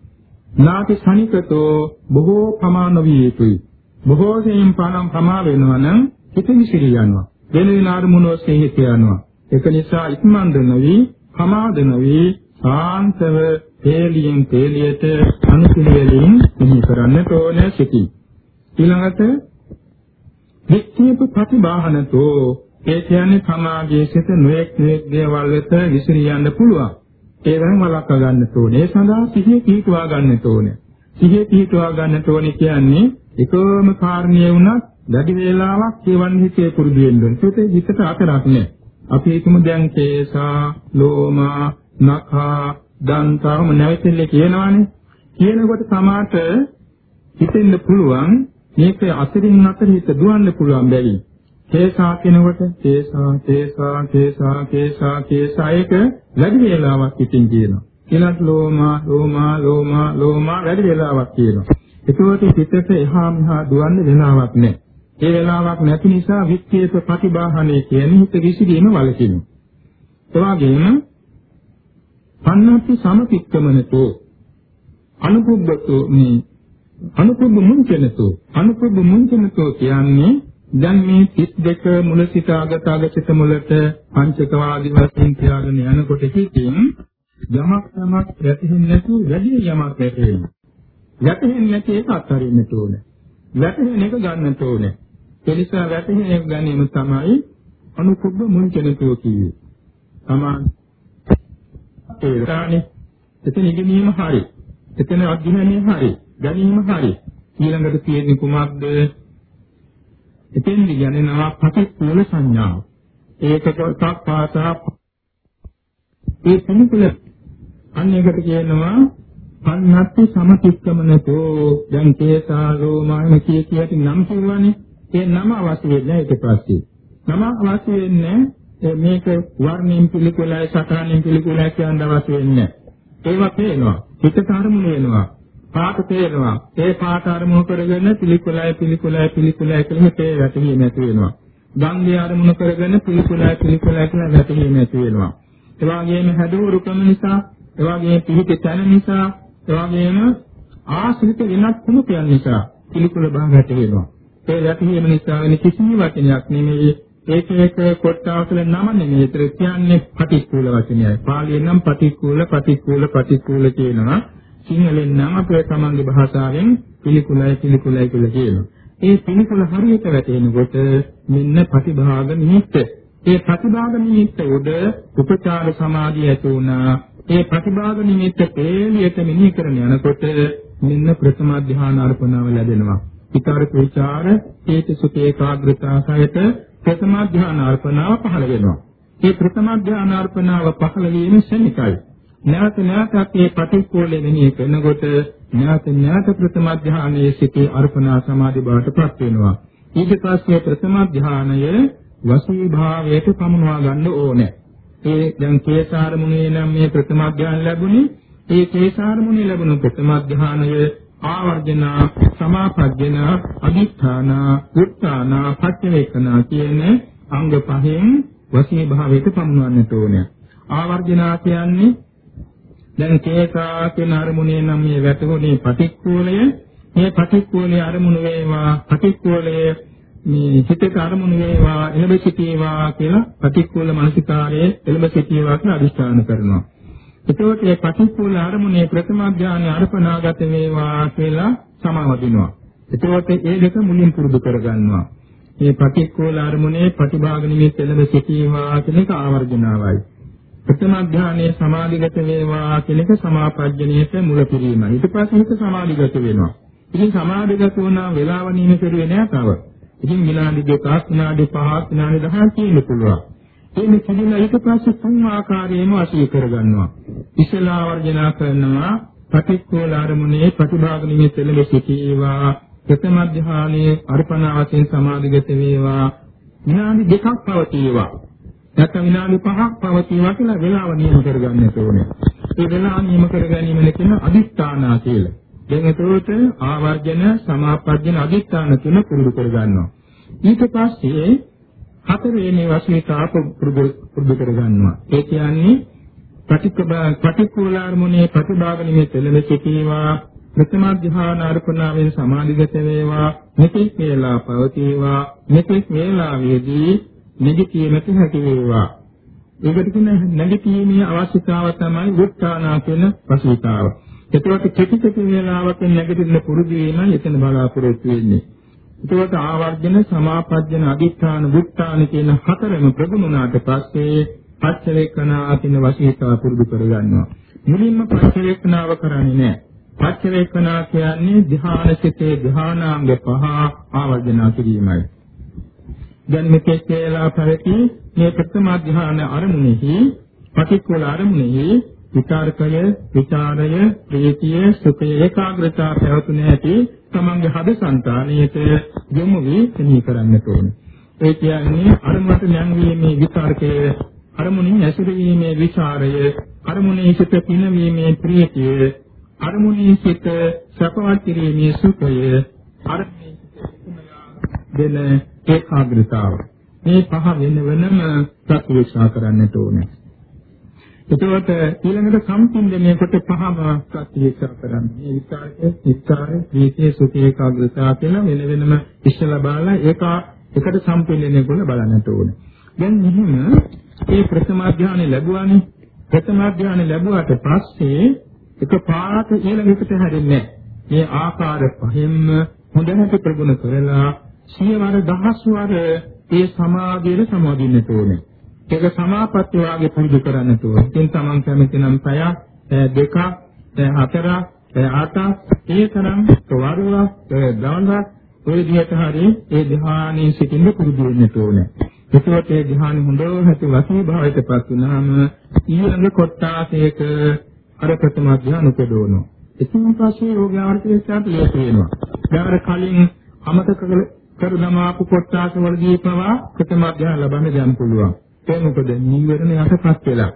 නාති සනිකතෝ බොහෝ ප්‍රමාණ නොවිය යුතුයි. බොහෝ සෙයින් පානම් ප්‍රමා වෙනවා නම් හිත විසිරී යනවා. වෙන වෙන අරමුණු ඔස්සේ හිත යනවා. ඒක නිසා ඉක්මන් නොවි, ප්‍රමාද නොවි, සාන්තව තේලියෙන් තේලියට අනුපිළිවෙලින් මෙහි කරන්නට ඕන සිටි. ඊළඟට වික්ෂේප ප්‍රතිබාහනතෝ ඒ කියන්නේ සමාජයේ සිට නොඑක් නොඑක් දේවල් වෙත විසිරී යන්න පුළුවන්. ඒවෙන් වළක්ව ගන්න ඕනේ. ඒ සඳහා සිහිය පිහිටුවා ගන්න ඕනේ. සිහිය පිහිටුවා ගන්න ඕනේ කියන්නේ එකම කාරණිය වුණත් වැඩි වේලාවක් කියවන්න හිතේ පුරුදු වෙන්න ඕනේ. ඒකේ හිතට අතරක් නෑ. අපි හිතමු දැන් කේසා, ලෝමා, නඛා, දන්තාවම නැවතෙල්ල කියනවානේ. කියනකොට සමාත හිතෙන්න පුළුවන් මේක අතරින් අතර හිත දුවන්න පුළුවන් බැරි. කේසා කියනකොට කේසා කේසා කේසා කේසා කේසා එක වැඩි වේලාවක් හිතින් කියනවා. ඊළඟ ලෝමා ලෝමා ලෝමා ලෝමා වැඩි වේලාවක් කියනවා. ඒකෝට හිතට එහා මෙහා දුවන්න වෙලාවක් නැහැ. ඒ වෙලාවක් නැති නිසා වික්කේත ප්‍රතිබාහනේ කියන්නේ හිත විසිරීම වලකිනු. ඒ වගේම පන්නප්පි සමතික්කමනතෝ අනුපුබ්බතෝ මේ අනුපුබ්බ මුංචනතෝ අනුපුබ්බ මුංචනතෝ කියන්නේ දැන් මේ 32 මුල සිට අගට අගට මුලට පංචක වාදී වශයෙන් තියාගෙන යනකොට කිතින් යමක් යමක් වැටෙන්නේ නැතුව වැඩි යමක් වැටෙන්නේ. වැටෙන්නේ නැති එක අත්හරින්න ඕනේ. වැටෙන එක ගන්නට ඕනේ. ඒ නිසා වැටෙන එක ගැනීම තමයි අනුකුබ්බ මුංචනතෝ කියේ. තමා තේරානේ එතන ඉගෙනීම හරි. එතන අධ්‍යයනය හරි. ගැනීම හරි. ඊළඟට තියෙන්නේ කුමක්ද? එතෙන්දි යනවා ප්‍රතිකූල සංඥාව. ඒකක සක්පාසා ඒ පිළිකුල අන්නයකට කියනවා පන්නත්ති සමතික්කමනතෝ දැන් කේසාලෝ මාන කිය කියටි නම් කියවනේ ඒ නම අවශ්‍ය වෙන්නේ ඊට පස්සේ. නම අවශ්‍ය වෙන්නේ මේක වර්ණයෙන් පිළිකුලයි සතරණයෙන් පිළිකුලයි කියන අවශ්‍ය වෙන්නේ ඒවා පේනවා. හිතට අරමුණු වෙනවා. පාට තේරෙනවා ඒ පාට අරමුණු කරගෙන පිළිකුලයි පිළිකුලයි පිළිකුලයි කියලා තේ වැටහි නැති වෙනවා. ගංගේ අරමුණු කරගෙන පිළිකුලයි පිළිකුලයි කියලා වැටහි නැති වෙනවා. ඒ වගේම හැදුවරුකම නිසා ඒ වගේම පිහිට තැන නිසා ඒ වගේම ආශ්‍රිත වෙනත් කුණුපයන් නිසා පිළිකුල භාගයට වෙනවා ඒ වැටහීම නිසා වෙන කිසිම වචනයක් නෙමෙයි ඒක එක කොටාවසල නම නෙමෙයි. ඒතර කියන්නේ පටික්කුල වචනයයි. පාලියෙන් නම් පටික්කුල පටික්කුල පටික්කුල කියනවා. සිංහලෙන් නම් අපේ තමන්ගේ භාෂාවෙන් පිළිකුලයි පිළිකුලයි කියලා කියනවා. ඒ පිළිකුල හරියට වැටෙනකොට මෙන්න ප්‍රතිභාග නිමිත්ත. ඒ ප්‍රතිභාග නිමිත්ත උඩ උපචාර සමාධිය ඇති වුණා. ඒ ප්‍රතිභාග නිමිත්ත පේලියට මෙහි කරන යනකොට මෙන්න ප්‍රථම ධ්‍යාන අර්පණාව ලැබෙනවා. විතර්ක විචාර හේතු සුඛ ඒකාග්‍රතාව සහිත ප්‍රථම ධ්‍යාන අර්පණාව පහළ වෙනවා. මේ ප්‍රථම ධ්‍යාන අර්පණාව පහළ වීම ශනිකයි. නැවත නැවතත් මේ ප්‍රතිකූලෙ වෙණිය කරනකොට නැවත නැවත ප්‍රථම ධ්‍යානයේ සිටී අර්පණා සමාධි බවට පත් වෙනවා. ඊට පස්සේ ප්‍රථම ධ්‍යානය වසී භාවයට පමුණවා ගන්න ඕනේ. ඒ දැන් කේසාරමුණේ නම් මේ ප්‍රථම ධ්‍යාන ලැබුණේ ඒ කේසාරමුණේ ලැබුණු ප්‍රථම ධ්‍යානය ආවර්ජනා සමාපජ්ජනා අදිඨානා උත්තානා පච්චවේකනා කියන අංග පහෙන් වශී භාවයට පමුණවන්නට ඕනේ. ආවර්ජනා කියන්නේ දැන් කේසා කියන අරමුණේ නම් මේ වැටුනේ පටික්කුලය මේ පටික්කුලයේ අරමුණු වේවා පටික්කුලයේ මේ හිතේ අරමුණු වේවා එළඹ සිටීවා කියලා පටික්කුල මානසිකාරයේ එළඹ සිටීවා කියලා අදිස්ථාන කරනවා. එතකොට මේ පටිච්චෝල අරමුණේ ප්‍රථම ඥානය අර්පණාගත වේවා කියලා සමාවදිනවා. එතකොට ඒ දෙක මුලින් පුරුදු කරගන්නවා. මේ පටිච්චෝල අරමුණේ ප්‍රතිභාග නිමිත්ත එළඹ සිටීවා කියන එක ආවර්ජනාවයි. ප්‍රථම ඥානයේ සමාධිගත වේවා කියන එක සමාපජ්ජනීයට මුල පිරීමයි. ඊට පස්සේ හිත සමාධිගත වෙනවා. ඉතින් සමාධිගත වුණා වේලාව නියම කරුවේ නෑ තව. ඉතින් විනාඩි දෙකක් විනාඩි පහක් විනාඩි 10ක් තියෙන්න පුළුවන්. එන්නේ කිදිලා ඊට පස්සේ තුන් ආකාරයෙන්ම අසී කරගන්නවා. ඉස්සලා වර්ජනා කරනවා පටික්කෝල අරමුණේ ප්‍රතිභාග නිමිති එළඹ සිටීවා ප්‍රථම ධ්‍යානයේ අර්පණාවතෙන් සමාධිගත වේවා විනාඩි දෙකක් පවතිවා නැත්නම් විනාඩි පහක් පවතිවා කියලා වේලාව නියම කරගන්නට ඕනේ. ඒ වේලාව නියම කරගැනීමෙන් කියන අදිස්ථානා කියලා. දැන් එතකොට ආවර්ජන සමාපජ්ජන අදිස්ථාන තුන පුරුදු කරගන්නවා. ඊට පස්සේ හතරවෙනි වශයෙන් තාප පුරුදු කරගන්නවා. ඒ කියන්නේ පටික්කුලාර්මුණේ ප්‍රතිභාග නිමේ තෙලෙ සිටීවා ප්‍රථම ධ්‍යාන අර්පණාවෙන් සමාධිගත වේවා මෙතෙක් වේලා පවතිවා මෙතෙක් වේලාවේදී නිදිකීමට හැකි වේවා ඒකට කියන නැගිටීමේ අවශ්‍යතාව තමයි උත්සාහනා කියන වශීතාව. ඒකට කෙටි කෙටි වේලාවක නැගිටින්න පුරුදු වීම එතන බලාපොරොත්තු වෙන්නේ. එතකොට ආවර්ජන සමාපජ්ජන අදිඨාන බුත්තාන කියන හතරම ප්‍රගුණුණාට පස්සේ පච්චවේකනා කියන වශීතාව පුරුදු කරගන්නවා. මුලින්ම පච්චවේකනාව කරන්නේ නැහැ. පච්චවේකනා කියන්නේ ධ්‍යානසිතේ ධ්‍යානාංග පහ ආවර්ජන කිරීමයි. දැන් මෙතෙක් කියලා පැවති මේ ප්‍රථම ධ්‍යාන අරමුණෙහි පටික්කුල අරමුණෙහි විචාරකය, විචාරය, ප්‍රීතිය, සුඛය, ඒකාග්‍රතාව පැවතුන ඇති තමන්ගේ හද సంతානයට යොමු වී සිහි කරන්නට ඕනේ. ඒ කියන්නේ අරමුණට නැංවීමේ විචාරකය, අරමුණින් ඇසුරීමේ විචාරය, අරමුණේ සිට පිනවීමේ ප්‍රීතිය, අරමුණේ සිට සපවත් කිරීමේ සුඛය, අරමුණේ දෙන ඒකාග්‍රතාව. මේ පහ වෙන වෙනම ප්‍රතිවික්ෂා කරන්නට ඕනේ. එතකොට ඊළඟට සම්පින්දනය කොට පහම ප්‍රතිවික්ෂා කරන්නේ. මේ විචාරයේ විචාරයේ ප්‍රීතිය සුඛ ඒකාග්‍රතාව කියලා වෙන වෙනම ඉස්සලා බලලා ඒක එකට සම්පින්දනය කරලා බලන්නට ඕනේ. දැන් මෙහෙම මේ ප්‍රථම අධ්‍යානෙ ලැබුවානේ. ප්‍රථම අධ්‍යානෙ ලැබුවාට පස්සේ එක පාරක ඊළඟට හැරෙන්නේ මේ ආකාර පහෙන්ම හොඳට ප්‍රගුණ කරලා සියවර දහස්වර ඒ සමාධියට සමාදින්නට ඕනේ. ඒක සමාපatti වාගේ පුරුදු කරන්න ඕන. ඉතින් Taman කැමති නම් පැයක් දෙකක් හතරක් අටක් ඒ තරම් වරුවක් දවල්ක් ඔය විදිහට හරි ඒ ධ්‍යානයේ සිටින්න පුරුදු වෙන්න ඕනේ. එතකොට ඒ ධ්‍යාන හොඳට වසී භාවයටපත් වුණාම ඊළඟ කොටාසයක අර ප්‍රථම ධ්‍යාන උපදවනවා. එතින් පස්සේ යෝගාර්ථයට ලේස වෙනවා. දැන් කලින් අමතක කර දමාපු කොටාස වලදී පවා ප්‍රථම ධ්‍යාන ලබන්න දැන් පුළුවන්. ඒ මොකද නීවරණ යටපත් වෙලා.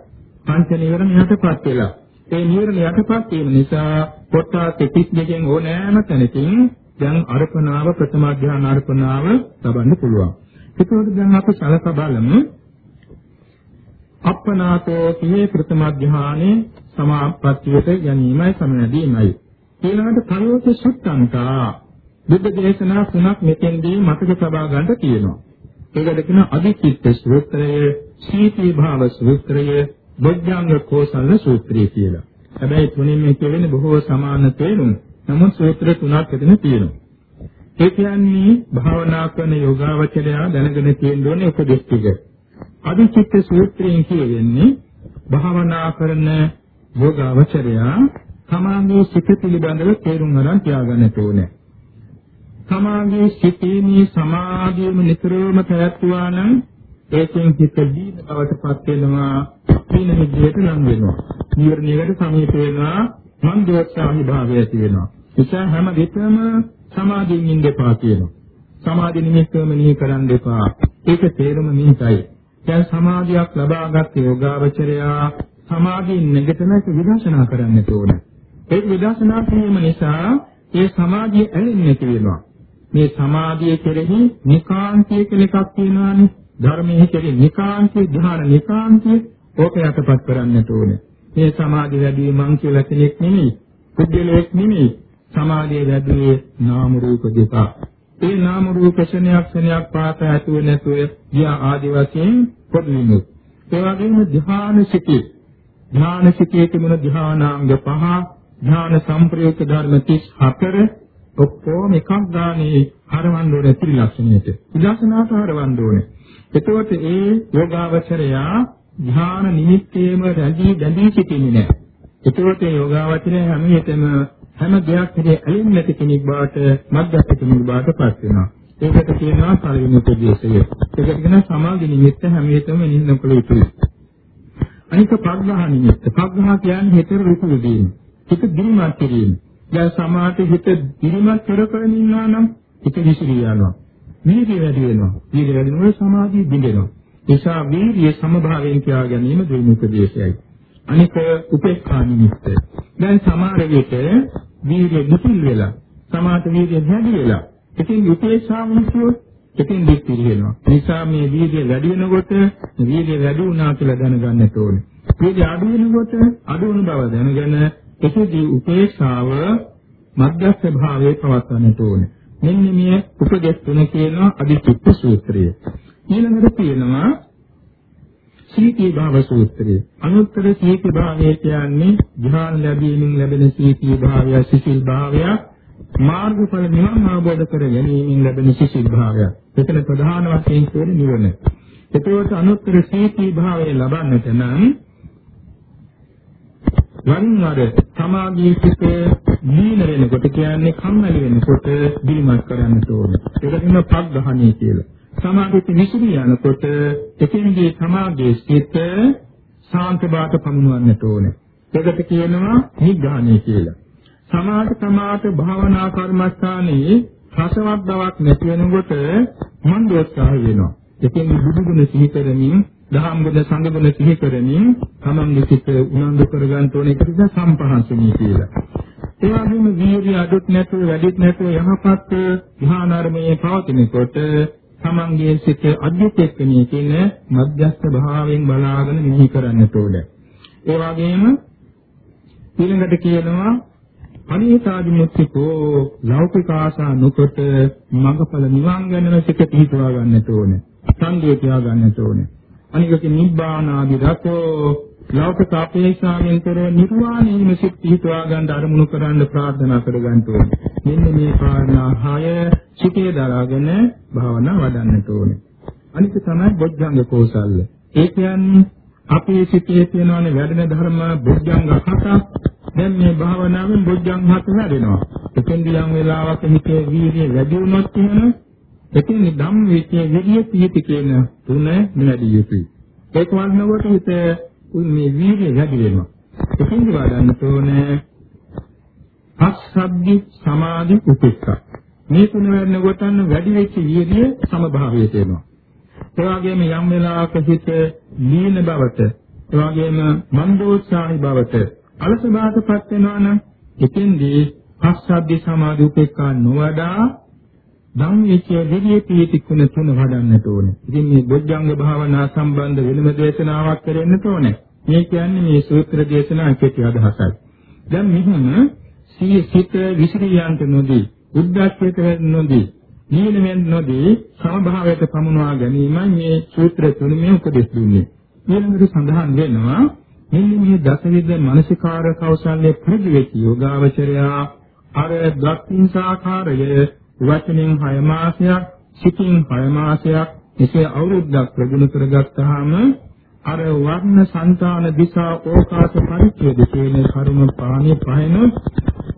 පංච නීවරණ යටපත් වෙලා. ඒ නීවරණ යටපත් වීම නිසා කොටාස 32කින් ඕනෑම තැනකින් දැන් අර්පණාව ප්‍රථම ධ්‍යාන අර්පණාව ලබන්න පුළුවන්. ඒකෝට දැන් අපි සලක බලමු. අප්පනාතෝ කියේ ප්‍රථම ධ්‍යානේ සමාපත්තියට ගැනීමයි සමනදීමයි. ඊළඟට ප්‍රයෝග සුත්තන්තා බුද්ධ දේශනා තුනක් මෙතෙන්දී මතක තබා ගන්න තියෙනවා. ඒකට කියන අධිචිත්ත සූත්‍රය, සීතී භාව සූත්‍රය, බොජ්ජංග කෝසල සූත්‍රය කියලා. හැබැයි තුنين මේ කියවෙන බොහෝ සමාන තේරුම්. නමුත් සූත්‍ර තුනක් එතන තියෙනවා. ඒ කියන්නේ භාවනා කරන යෝගාවචරයා දැනගෙන තියෙන්න ඕනේ උපදෙස් ටික. අධිචිත්ත සූත්‍රයෙන් කියවෙන්නේ භාවනා කරන යෝගාවචරයා තමාගේ සිත පිළිබඳව තේරුම් ගන්න තියාගන්න ඕනේ. තමාගේ සිතේමී සමාධියම නිතරම පැවැත්වුවා නම් ඒකෙන් හිත දීන බවට පත් වෙනවා, දීන විදියට ලං වෙනවා. නිවර්ණයකට සමීප වෙනවා, මන්දෝත්සාහී භාවය ඇති වෙනවා. නිසා හැම විටම සමාධියෙන් ඉන්න එපා කියනවා. සමාධි නිමිත්තම මෙහි කරන්න එපා. ඒක තේරුම නිහිතයි. දැන් සමාධියක් ලබාගත් යෝගාවචරයා සමාධියෙන් නැගිටම විදර්ශනා කරන්න ඕන. ඒක විදර්ශනා කිරීම නිසා ඒ සමාධිය ඇලෙන්නේ නැති වෙනවා. මේ සමාධිය කෙරෙහි නිකාන්තිය කියලා එකක් තියෙනවානේ. ධර්මයේ කෙරෙහි නිකාන්තිය, ධ්‍යාන නිකාන්තිය ඕක යටපත් කරන්නට ඕනේ. මේ සමාධි වැඩි මං කියලා කෙනෙක් නෙමෙයි. පුද්ගලයෙක් නෙමෙයි. සමාධිය වැඩි නාම රූප දෙක. ඒ නාම රූප ක්ෂණයක් ක්ෂණයක් පාත ඇතුව නැතුව ගියා ආදි වශයෙන් පොදු විමුත්. ඒ වගේම ධ්‍යාන සිටි. ධ්‍යාන සිටේ තිබෙන ධ්‍යානාංග පහ, ධ්‍යාන සංප්‍රයුක්ත ධර්ම 34 ඔක්කොම එකක් ගානේ හරවන්න ඕනේ ත්‍රිලක්ෂණයට. විදර්ශනාට හරවන්න ඕනේ. එතකොට ඒ යෝගාවචරයා ධ්‍යාන නිමිත්තේම රැඳී බැඳී සිටින්නේ නැහැ. එතකොට ඒ යෝගාවචරය හැම විටම හැම දෙයක් හිතේ ඇලෙන්නේ නැති කෙනෙක් බවට මධ්‍යස්ථ කෙනෙක් බවට පත් වෙනවා. ඒකට කියනවා පළවෙනි උපදේශය. ඒකට කියනවා සමාධි නිමිත්ත හැම විටම නින්නකල යුතුයි. අනික පග්ඝා නිමිත්ත. පග්ඝා කියන්නේ හිතේ රුපු දීම. හිත දිරිමත් කිරීම. දැන් සමාධි හිත දිරිමත් කරගෙන ඉන්නවා නම් හිත විසිරී යනවා. වීර්යය වැඩි වෙනවා. වීර්යය වැඩි වෙනකොට සමාධිය බිඳෙනවා. නිසා වීර්ය සමභාවයෙන් කියා ගැනීම දෙවෙනි උපදේශයයි. අනික උපේක්ඛා නිමිත්ත. දැන් සමහර විට වීර්ය දුතිල් වෙලා සමාත වීර්ය වැඩි වෙලා ඉතින් උපේක්ෂා නිමිත්ත ඉතින් දික් පිළිවෙනවා. නිසා මේ වීර්ය වැඩි වෙනකොට වීර්ය වැඩි වුණා කියලා දැනගන්නට ඕනේ. වීර්ය අඩු වෙනකොට අඩු වුණ බව දැනගෙන එතෙදී උපේක්ෂාව මධ්‍යස්ථ භාවයේ පවත්වන්නට ඕනේ. මෙන්න මේ උපදේශ තුන කියනවා අදිචිත්ත සූත්‍රය. ඊළඟට කියනවා සීති භාව සූත්‍රය. අනුත්තර සීති භාවය කියන්නේ ධ්‍යාන ලැබීමෙන් ලැබෙන සීති භාවය, සිසිල් භාවය, මාර්ගඵල නිවන් අවබෝධ කර ගැනීමෙන් ලැබෙන සිසිල් භාවය. එතන ප්‍රධාන වශයෙන් කියන්නේ නිවන. එතකොට අනුත්තර සීති භාවය ලබන්නට නම් වන්වර සමාධියේ සිට දීන වෙනකොට කියන්නේ කම්මැලි වෙනකොට දිලිමත් කරන්න ඕනේ. ඒක තමයි පග්ගහණී කියලා. සමාධිත විසිරී යනකොට එතෙන්දී සමාධියේ සිට ශාන්ත බවට පමුණවන්නට ඕනේ. ඒකට කියනවා නිග්‍රහණය කියලා. සමාධි සමාත භාවනා කර්මස්ථානයේ රසවත් බවක් නැති වෙනකොට මන්දෝත්සාහය වෙනවා. එතෙන් බුදුගුණ සිහි කරමින් දහම් ගුණ සංඝ ගුණ සිහි කරමින් තමන්ගේ සිත උනන්දු කරගන්න ඕනේ ඒක නිසා සම්පහන්සනී කියලා. ඒ වගේම වීර්ය අඩුත් නැතුව වැඩිත් නැතුව යහපත් ධ්‍යානාරමයේ පවතිනකොට තමන්ගේ සිත අධ්‍යක්ෂණය කියන මධ්‍යස්ථ භාවයෙන් බලාගෙන මෙහි කරන්නට ඕනේ. ඒ වගේම ඊළඟට කියනවා අනිතාදි මුක්තිකෝ ලෞකික ආශා නොකොට මඟඵල නිවන් ගැනම සිත පිහිටවා ගන්නට ඕනේ. සංගය තියා ගන්නට ඕනේ. අනිකක නිබ්බාන ආදි රතෝ ලෞකික අපේක්ෂාවෙන් කර නිර්වාණයම සිත් පිහිටවා ගන්න අරමුණු කරන්න ප්‍රාර්ථනා කර ගන්න ඕනේ. මෙන්න මේ කාරණා හය සිටේ දරාගෙන භාවනා වඩන්නට ඕනේ. අනිත් තමයි බොජ්ජංග කෝසල්ල. ඒ කියන්නේ අපේ සිතේ තියෙනවනේ වැඩෙන ධර්ම බොජ්ජංග හතක්. දැන් මේ භාවනාවෙන් බොජ්ජංග හත වැඩෙනවා. එතෙන්දී යම් වෙලාවක හිතේ වීර්යය වැඩි වුණොත් එහෙම එතින් ධම් විචේ විරිය පිහිටි කියන තුන නිවැරදි යුතුයි. ඒක වන්නකොට හිත මේ වීර්යය වැඩි වෙනවා. එතින්දි වඩන්න තෝනේ පස්සද්ධි සමාධි උපේක්ඛා. මේ තුන වෙනකොට වැඩි වෙච්ච වීර්යය සමභාවයට එනවා. ඒ වගේම යම් වෙලාවක හිත ලීන බවට, ඒ වගේම මන්දෝත්සාහි බවට, අලස බවටපත් වෙනවා නම් එතෙන්දී පස්සද්ධි සමාධි උපේක්ඛා නොවඩා ධම්මයේ විරිය පීති කුණ තුන වඩන්නට ඕනේ. ඉතින් මේ බොජ්ජංග භාවනා සම්බන්ධ වෙනම දේශනාවක් කරෙන්නට ඕනේ. මේ කියන්නේ මේ සූත්‍ර දේශනා කෙටි අදහසයි. දැන් මෙහෙම සිය සිත විසිරියන්ට නොදී, උද්දච්චයට නොදී, නිවන නොදී සමභාවයට පමුණවා ගැනීමයි මේ සූත්‍ර තුනේ උපදෙස් දුන්නේ. ඊළඟට සඳහන් වෙනවා මෙන්න මේ දසවිධ මානසිකාර කෞශල්‍ය ප්‍රතිවෙච්ච යෝගාවචරයා අර දක්ෂින්සාකාරය වචනෙන් 6 මාසයක්, සිතින් 6 මාසයක්, එසේ අවුරුද්දක් ප්‍රගුණ කරගත්තාම අර වර්ණ సంతාන දිසා ඕකාස පරිච්ඡේද කියන කරුණ පාණේ පහන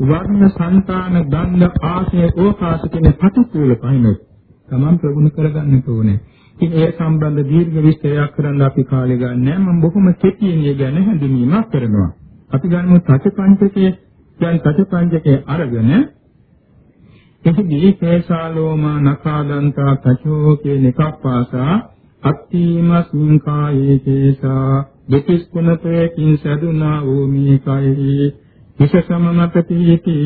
වර්ණ సంతාන ගන්ධ ආශය ඕකාස කියන ප්‍රතිකූල පහන තමන් ප්‍රගුණ කරගන්න ඕනේ. ඉතින් ඒ සම්බන්ධ දීර්ඝ විස්තරයක් කරන්න අපි කාලය ගන්නෑ. මම බොහොම කෙටියෙන් ඒ ගැන හැඳින්වීමක් කරනවා. අපි ගන්නමු සති පංචකය. දැන් සති පංචකය අරගෙන එහිදී කේශාලෝමා නකාදන්තා කචෝ කියන එකක් පාසා අත්ථීමස්මින් කායේ කේසා දෙතිස් කුණපේකින් සදුනා වූ මේ කයෙහි හිස සමමත පීති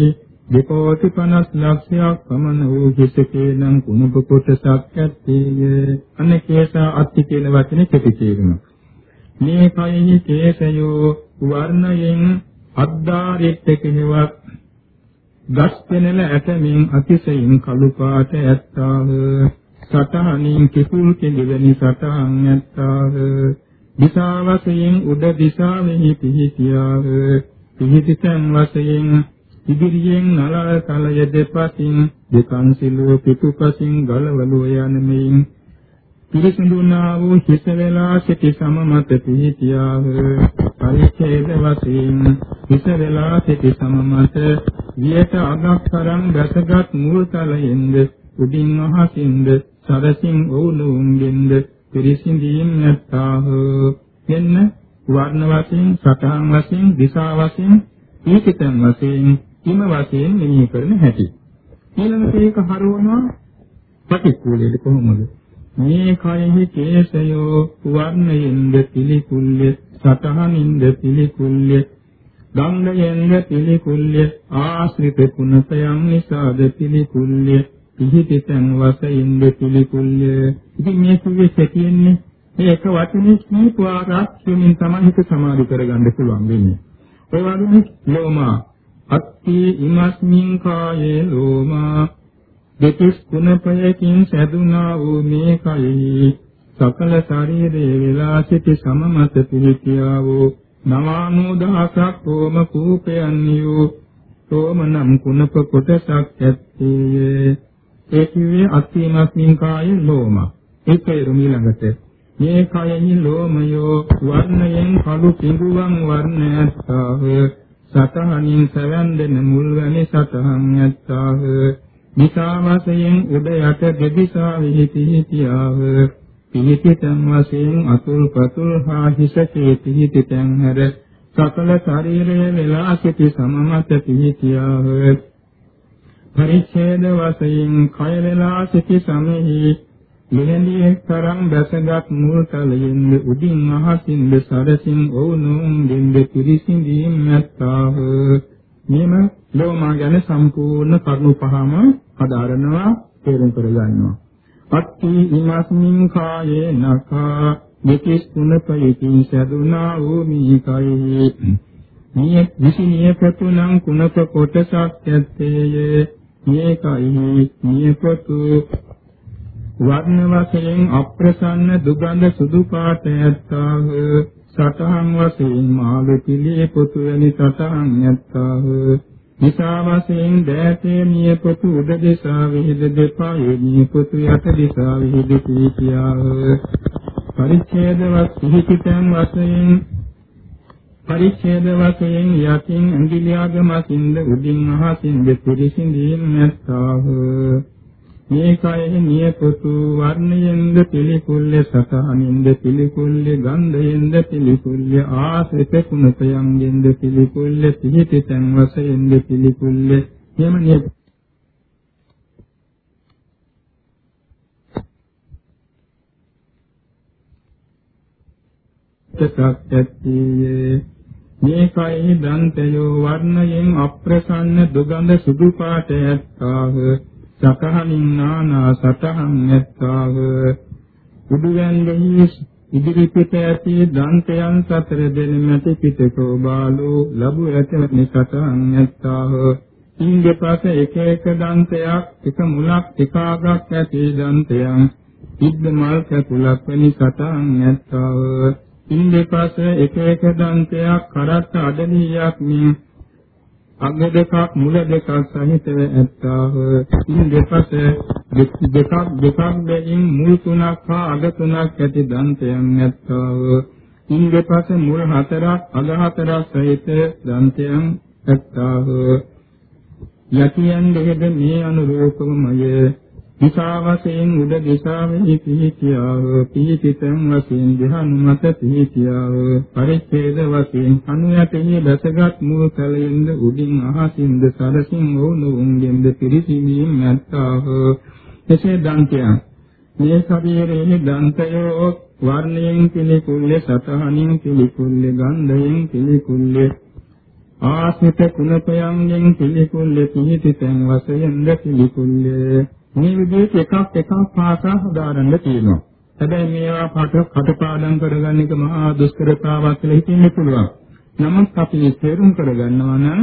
දෙකෝටි 50 ලක්ෂයක් පමණ වූ හිසකේ නම් කුණප කොටසක් ඇත්තේය. අනකේසා අත්ති කියන වචනේ කෙටි තේරුම. මේ කයෙහි කේසයෝ වර්ණයෙන් අද්දාරිට කෙනෙක් ගස් පෙනෙල ඇතමින් අතිශයින් කළු පාට ඇත්තාහ. සතහනින් කිපුල් කෙඳෙවැනි සතහන් ඇත්තාහ. දිසා වශයෙන් උඩ දිසාවෙහි පිහිටියාහ. පිහිටිතන් වශයෙන් ඉදිරියෙන් නලල තලය දෙපසින් දෙකන් සිලුව පිටුපසින් ගලවලු යන මෙයින් පිරිසිදුනා වූ හිස වෙලා සිටි සම මත පිහිටියාහ. පරිච්ඡේද වශයෙන් හිස වෙලා සිටි සම මත වියට අගක් තරම් දැසගත් මුල් තලයෙන්ද උඩින් අහසින්ද සරසින් ඕලුන්ගෙන්ද පිරිසිඳීම් නැත්තාහ. එන්න වර්ණ වශයෙන් සතහන් වශයෙන් දිශා වශයෙන් ඊකිතන් වශයෙන් හිම වශයෙන් මෙනෙහි කරන හැටි. ඊළඟට ඒක හරවනවා ප්‍රතිකූලයේ කොහොමද? මේ කයෙහි කේශයෝ වර්ණයෙන්ද පිළිකුල්ය සතහනින්ද පිළිකුල්ය ගංගයෙන්ද පිළිකුල්ය ආශ්‍රිත කුණපයන් නිසාද පිළිකුල්ය පිහිටිතන් වශයෙන්ද පිළිකුල්ය. ඉතින් මේ කිව්වේ සැකියෙන්නේ මේ එක වචනේ කීප වාරයක් කියමින් තමයි හිත සමාධි කරගන්න පුළුවන් වෙන්නේ. ඒ වගේම ලෝමා අත්ති ඉමස්මින් කායේ ලෝමා දෙතිස් කුණපයකින් සැදුනා වූ මේ කයෙහි සකල ශරීරයේ වෙලා සිටි සමමත පිළිතියා වූ නවානෝදහසක් ඕම කූපයන්නියෝ තෝම නම් කුණප කොටසක් ඇත්තේ ඒ කිව්වේ අත්ීමස්මින් කාය ලෝම. ඒකයි රුමීලඟට මේ කයෙහි ලෝමයෝ වර්ණයෙන් කළු පිඟුවන් වර්ණයත්තාහ සතහනින් සවැන්දෙන මුල් වැනි සතහන් ඇත්තාහ. නිසා වශයෙන් උඩ යට දෙදිසා විහිති හිතියාව පිහිටිතන් වශයෙන් අතුල් පතුල් හා හිසකේ පිහිටිතන් හැර. සකල ශරීරය වෙලා සිටි සමමත පිහිටියාව. පරිච්ඡේද වශයෙන් කය වෙලා සිටි සමෙහි මෙහෙණියේ තරම් දැසගත් මුල් තලයෙන්ද උඩින් අහසින්ද සරසින් ඔවුනුන් දෙන්ද පිරිසිඳීම් නැත්තාහ මෙම ලෝමා ගැන සම්පූර්ණ කරුණු පහම අදාරනවා තේරුම් කරගන්නවා අත්ති ඉමස්මින් කායේ නකා මෙතිස් කුණපයකින් සැදුනා වූ මිහිකයෙහි නිය විසිනිය පතුනම් කුණප කොටසක් ඇත්තේය. මේකයි නියපොතු වර්ණ වශයෙන් අප්‍රසන්න දුගඳ සුදු පාට ඇත්තාහ. සතහන් වශයෙන් මාළු පිළියේ පොතු වැනි සතහන් ඇත්තාහ. නිසා වශයෙන් දෑසේ මිය පොතු උඩ දෙසා විහිද දෙපා මිය පොතු යට දෙසා විහිද කීකියාව පරිච්ඡේදවත් සිහිපිටන් වශයෙන් පරිච්ඡේද වශයෙන් යකින් ඇඟිලියාගමකින්ද උඩින් අහසින්ද පිරිසිඳීම නැත්තාහ. මේකයෙහි නියපොතු වර්ණයෙන්ද පිළිකුල්ල සතහනින්ද පිළිකුල්ල ගන්ධයෙන්ද පිළිකුල්ල ආශ්‍රිත කුණපයන්ගෙන්ද පිළිකුල්ල සිහිතෙන් වශයෙන්ද පිළිකුල්ල යම නිය සත්‍යත්තියේ. මේකයි දන්තයෝ වර්ණයෙන් අප්‍රසන්න දුගඳ සුදු පාට ඇත්තාහ. සකහනින් නානා සතහන් ඇත්තාහ උඩුවැන්ගෙහි ඉදිරි පිට ඇති දන්තයන් සතර දෙනෙමැති පිටකෝ බාලෝ ලැබු ඇතනි සතහන් ඇත්තාහ ඉන්දපස එක එක දන්තයක් එක මුලක් එකාගක් ඇති දන්තයන්. ඉද්ද මල් කැකුලක් වැනි සතහන් ඇත්තාහ ඉන් දෙපස එක එක දන්තයක් කරත් අඩනියක් මේ අග දෙකක් මුල දෙකක් සහිතව ඇත්තාහ. ඉන් දෙපස දෙකක් දෙකක් දෙකින් මුල් තුනක් හා අග තුනක් ඇති දන්තයන් ඇත්තාහ. ඉන් දෙපස මුල් හතරක් අග හතරක් සහිත දන්තයන් ඇත්තාහ. යතියන් දෙහෙද මේ අනුරූපමය දිසා වශයෙන් උඩ දිසාවෙහි පිහිටියාව පිහිටිතන් වශයෙන් ධ්‍යාන මත පිහිටියාව පරිච්ඡේද වශයෙන් අනු යටෙහි දැසගත් මූල කලින්ද උඩින් අහසින්ද සරසින් වුණුන්ගෙන්ද පිරිසිදීම් නැත්තාව එසේ දන්තයන් මේ ශරීරයේ දන්තයෝ වර්ණයෙන් පිළිකුල්ලේ සතහනින් පිළිකුල්ලේ ගන්ධයෙන් පිළිකුල්ලේ ආසිත කුණපයන්ගෙන් පිළිකුල්ලේ පිහිටිතන් වශයෙන්ද පිළිකුල්ලේ. මේ විදිහට එකක් එකක් පාසා හදාරන්න තියෙනවා. හැබැයි මේවා පාඩ කටපාඩම් කරගන්න එක මහා දුෂ්කරතාවක් කියලා හිතෙන්න පුළුවන්. නමුත් අපි තේරුම් කරගන්නවා නම්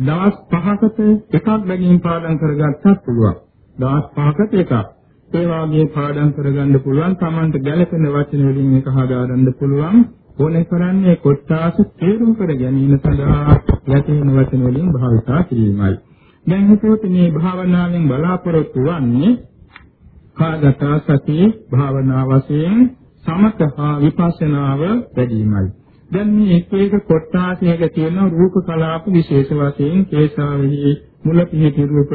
දවස් 5කට එකක් බැගින් පාඩම් කරගත්තත් පුළුවන්. දවස් 5කට එකක්. ඒ වාගේ පාඩම් කරගන්න පුළුවන්. Tamanට ගැළපෙන වචන වලින් එක හදාගන්න පුළුවන්. ඕනේ කරන්නේ කොටාස තේරුම් කර ගැනීම සඳහා යටින වචන වලින් භාවිතා කිරීමයි. දැන් හිතුවට මේ භාවනාවෙන් බලාපොරොත්තු වෙන්නේ කාගත සති භාවනා වශයෙන් සමත හා විපස්සනාව වැඩිමයි. දැන් මේ එක එක කොටාසයක තියෙන රූප කලාප විශේෂ වශයෙන් කේශාවෙහි මුල පිහිටි රූප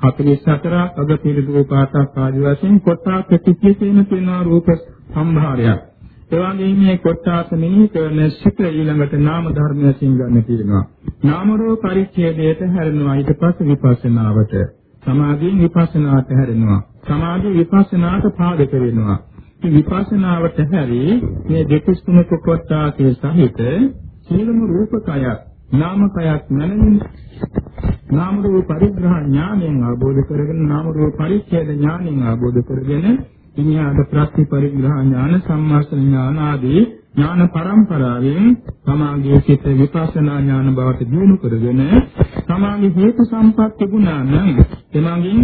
44ක් අග පිහිටි රූප 8ක් ආදී වශයෙන් කොටාස කිසිසේම තියෙන රූප සම්භාරයක්. ඒ වගේම මේ කොටාස මෙහි කරන සිත ඊළඟට නාම ධර්මයෙන් ගන්න තියෙනවා. නාම රූප පරිච්ඡේදයට හැරෙනවා ඊට පස්සේ විපස්සනාවට. සමාධියෙන් විපස්සනාවට හැරෙනවා. සමාධි විපස්සනාට පාදක වෙනවා. මේ විපස්සනාවට හැරි මේ දෙකස් තුනක කොටාසේ සහිත සීලම රූපකයක් නාමකයක් නැනෙන නාම රූප පරිග්‍රහ ඥාණයෙන් අවබෝධ කරගෙන නාම රූප පරිච්ඡේද ඥාණයෙන් අවබෝධ කරගෙන විඤ්ඤාණ ප්‍රත්‍ය පරිග්‍රහ ඥාන සම්මාසන ඥාන ආදී ඥාන පරම්පරාවෙන් සමාගයේ සිට විපස්සනා ඥාන බවට දියුණු කරගෙන සමාගයේ හේතු සම්පත් තිබුණා නම් එමගින්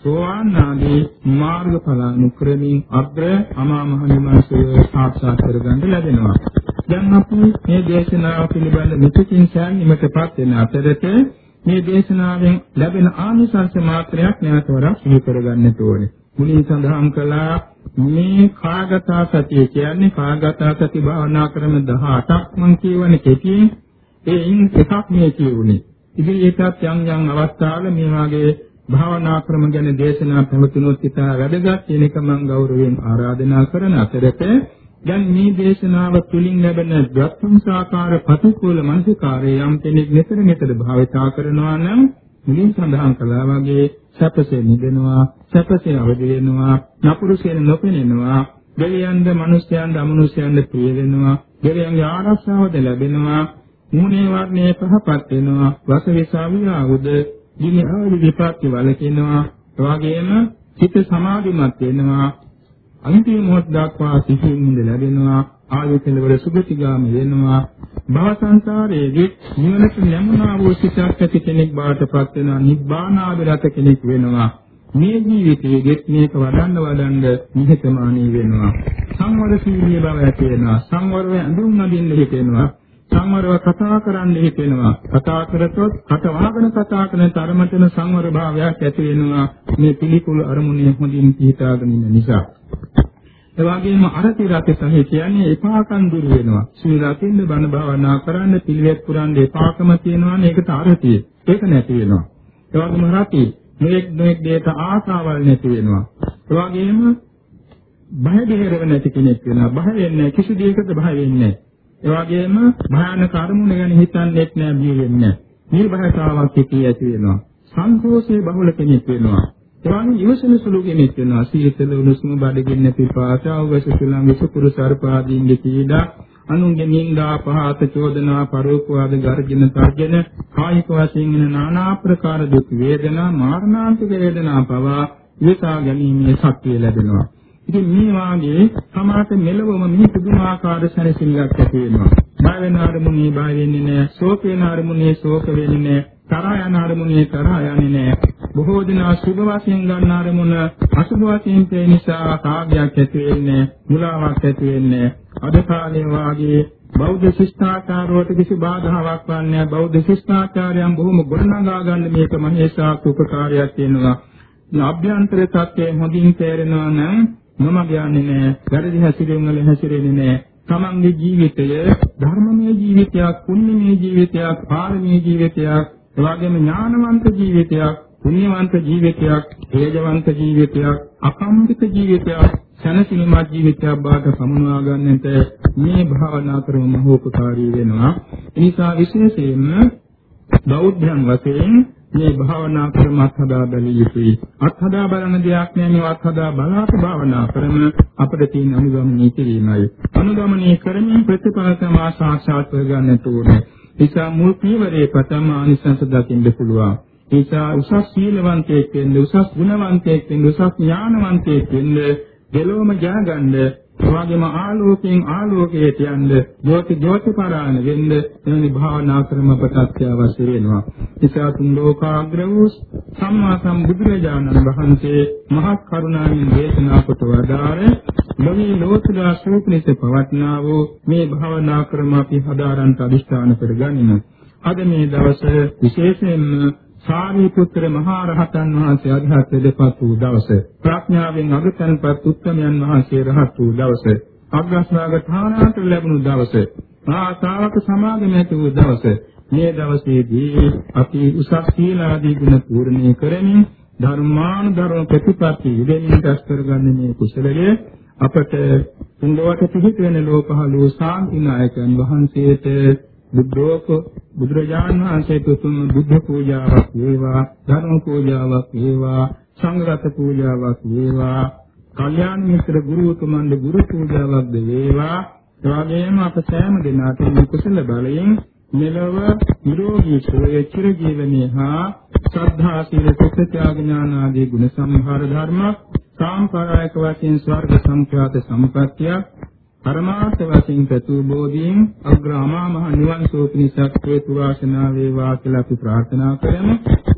සෝවාන් ආදී මාර්ගඵල අනුක්‍රමින් අග්‍ර අමා මහ නිවන්සය සාක්ෂාත් කරගන්න ලැබෙනවා. දැන් අපි මේ දේශනාව පිළිබඳ මෙතකින් සෑහීමකටපත් වෙන අතරත මේ දේශනාවෙන් ලැබෙන ආනිසංස මාත්‍රයක් නැවත වරක් සිහි කරගන්නට ඕනේ. මුලින් සඳහන් කළා මේ කාගත සතිය කියන්නේ කාගත සති භාවනා ක්‍රම 18ක් මම කියවනේ කෙටියෙන් ඒයින් එකක් මේ කියුනේ. ඉදිරියටත් යම් යම් අවස්ථාවල මේ වාගේ භාවනා ක්‍රම ගැන දේශනා පැවතුනොත් ඉතා වැදගත් කියන එක මම ගෞරවයෙන් ආරාධනා කරන අතරත දැන් මේ දේශනාව තුළින් ලැබෙන ද්වත්සංසාකාර ප්‍රතිකූල මනසිකාරය යම් කෙනෙක් නිතර නිතර භාවිතා කරනවා නම් මුලින් සඳහන් කළා වගේ සැපසේ නිදෙනවා සැපසේ අවදි වෙනවා නපුරුසෙන් නොපෙනෙනවා දෙවියන්ද මිනිස්යන්ද අමනුෂ්‍යයන්ද ප්‍රිය වෙනවා දෙවියන්ගේ ආරක්ෂාවද ලැබෙනවා මුහුණේ වර්ණයේ පහපත් වෙනවා වස විසාවියාවුද දින ආදි විපාක වලකිනවා එවාගෙම සිත සමාධිමත් වෙනවා අන්තිම මොහොත දක්වා සිහින් ලැබෙනවා ආයු කෙලවර සුගතිගාමී වෙනවා භව සංසාරයේදී නිවනට නැමුණා වූ සිතක් ඇති කෙනෙක් බාටපත් වෙනවා නිබ්බානාබරත කෙනෙක් වෙනවා. මේ ජීවිතයේදී මේක වඩන්න වඩන්න නිහතමානී වෙනවා. සංවරශීලී බව ඇති වෙනවා. සංවරව අඳුන් නදින්න හිතෙනවා. සංවරව කතා කරන්න හිතෙනවා. කතා කරතොත් කට වහගෙන කතා කරන තරමටම සංවර භාවයක් ඇති වෙනවා. මේ පිළිකුල් අරමුණේ හොඳින් පිහිටාගෙන ඉන්න නිසා. ඒ වගේම අරති රති සහය කියන්නේ එපාකම් දුර වෙනවා. සීල රකින්න බණ භාවනා කරන්න පිළිවෙත් පුරන්න එපාකම තියෙනවානේ ඒකට අරතිය. ඒක නැති වෙනවා. ඒ වගේම රති මේක් මේක් දෙයට ආසාවල් නැති වෙනවා. ඒ වගේම බය දෙහෙරව නැති කෙනෙක් වෙනවා. බය වෙන්නේ කිසි දෙයකට බය වෙන්නේ ඒ වගේම භයානක අරමුණ ගැන හිතන්නේත් නෑ බිය වෙන්නේ නෑ. නිර්භයතාවක් සිටී ඇති වෙනවා. සංකෝෂයේ බහුල කෙනෙක් වෙනවා. එවන් ඉවසන සුළු කෙනෙක් වෙනවා. සීතල උණුසුම බඩගින්න නැති පාසාව වශයෙන් විස කුරුසර්පාදීන්ගේ පීඩා අනුන්ගේ නින්දා පහත චෝදනා පරෝපවාද ගර්ජන තර්ජන කායික වශයෙන් වෙන নানা ආකාර දුක් වේදනා මාරණාන්තික වේදනා පවා විසා ගැනීමේ ශක්තිය ලැබෙනවා. ඉතින් මේ වාගේ සමාත මෙලවම මේ පුදුමාකාර සැනසෙල්ලක් ඇති වෙනවා. බය වෙන අරමුණේ බය වෙන්නේ නැහැ. ශෝක වෙන අරමුණේ ශෝක වෙන්නේ නැහැ. තරහ යන අරමුණේ තරහ යන්නේ නැහැ. බොහෝ දිනා සුභ වශයෙන් ගන්න අරමුණ අසුභ වශයෙන් තේ නිසා කාගයක් ඇති වෙන්නේ මුලාවක් ඇති වෙන්නේ අද කාලේ වාගේ බෞද්ධ ශිෂ්ටාචාරවලට කිසි බාධාවක් වන්නේ බෞද්ධ ශිෂ්ටාචාරයන් බොහොම ගොඩනගා ගන්න මේක මහේසාක් උපකාරයක් වෙනවා. අභ්‍යන්තර තත්ත්වයෙන් හොඳින් තේරෙනවා නම් මම කියන්නේ නෑ, වැරදි හැසිරීම් වල හැසිරෙන්නේ නෑ. තමන්ගේ ජීවිතය ධර්මමය ජීවිතයක්, පුණ්‍යමය ජීවිතයක්, පාරමී ජීවිතයක්, එවාගෙම ඥානවන්ත ජීවිතයක්, පුණ්‍යවන්ත ජීවිතයක්, තේජවන්ත ජීවිතයක්, අකම්පිත ජීවිතයක්, සනසිලිමත් ජීවිතයක් බවට සමුනවා ගන්නට මේ භාවනා ක්‍රම මහෝපකාරී වෙනවා. ඒ නිසා විශේෂයෙන්ම බෞද්ධයන් වශයෙන් මේ භාවනා ක්‍රම අත්හදා බැලිය යුතුයි. අත්හදා බලන දෙයක් නෑ මේ අත්හදා බලාප භාවනා ක්‍රම අපිට තියෙන අනුගමනය කිරීමයි. අනුගමනය කරමින් ප්‍රතිඵල තමා සාක්ෂාත් කර ගන්නට ඕනේ. නිසා මුල් පියවරේ ප්‍රථම ආනිසංස දකින්න පුළුවන්. නිසා උසස් සීලවන්තයෙක් වෙන්න, උසස් ගුණවන්තයෙක් වෙන්න, උසස් ඥානවන්තයෙක් වෙන්න, දෙලොවම ජයගන්න, එවාගෙම ආලෝකයෙන් ආලෝකයට යන්න, ජෝති ජෝති පරාණ වෙන්න එවැනි භාවනා ක්‍රම අපට අවශ්‍ය වෙනවා. නිසා තුන් ලෝකාග්‍ර වූ සම්මා සම්බුදුරජාණන් වහන්සේ මහත් කරුණාවෙන් දේශනා කොට වදාළ ලෝකී ලෝතුරා සූපනිත පවත්නා වූ මේ භාවනා ක්‍රම අපි හදාරන්ට අදිස්ථාන කරගනිමු. අද මේ දවසේ විශේෂයෙන්ම සාරිපුත්‍ර මහා රහතන් වහන්සේ අධ්‍යාත්මයටපත් වූ දවස ප්‍රඥාවෙන් අගතන්පත් උත්තමයන් වහන්සේ රහත් වූ දවස අග්‍රස්නාග ථානාන්ත ලැබුණු දවස ආසාවක සමාගම ඇති වූ දවස මේ දවසේදී අපි උසස් සීලාදී ගුණ පූර්ණේ කරමින් ධර්මානුධර්ම ප්‍රතිපatti ඉගෙනින් දැස් කරගන්නේ මේ කුසලයේ අපට තුන්දවට පිහිට වෙන ලෝකහලෝ සාන්තිනායකයන් වහන්සේට බුද්ධෝක බුදුරජාණන් වහන්සේට තුන් බුද්ධ පූජාවක් වේවා ධර්ම පූජාවක් වේවා සංඝරත පූජාවක් වේවා කල්යාණ මිත්‍ර ගුරු උතුමන්ගේ ගුරු පූජාවක්ද වේවා. එවාගෙම අප සෑම දිනකට මේ කුසල බලයෙන් මෙලව නිරෝගී සුවය චිර ජීවනයේ හා ශ්‍රද්ධා සීල සත්‍ය ත්‍යාග ඥාන ආදී ගුණ සම්භාර ධර්ම සාම්ප්‍රදායික වශයෙන් ස්වර්ග සම්ප්‍රාත සම්පත්තියක් පරමාර්ථ වශයෙන් ප්‍රතු බෝධීන් අග්‍රාමා මහ නිවන් සෝපනිසක් හේතු වාසනා වේවා කියලා අපි ප්‍රාර්ථනා කරමු.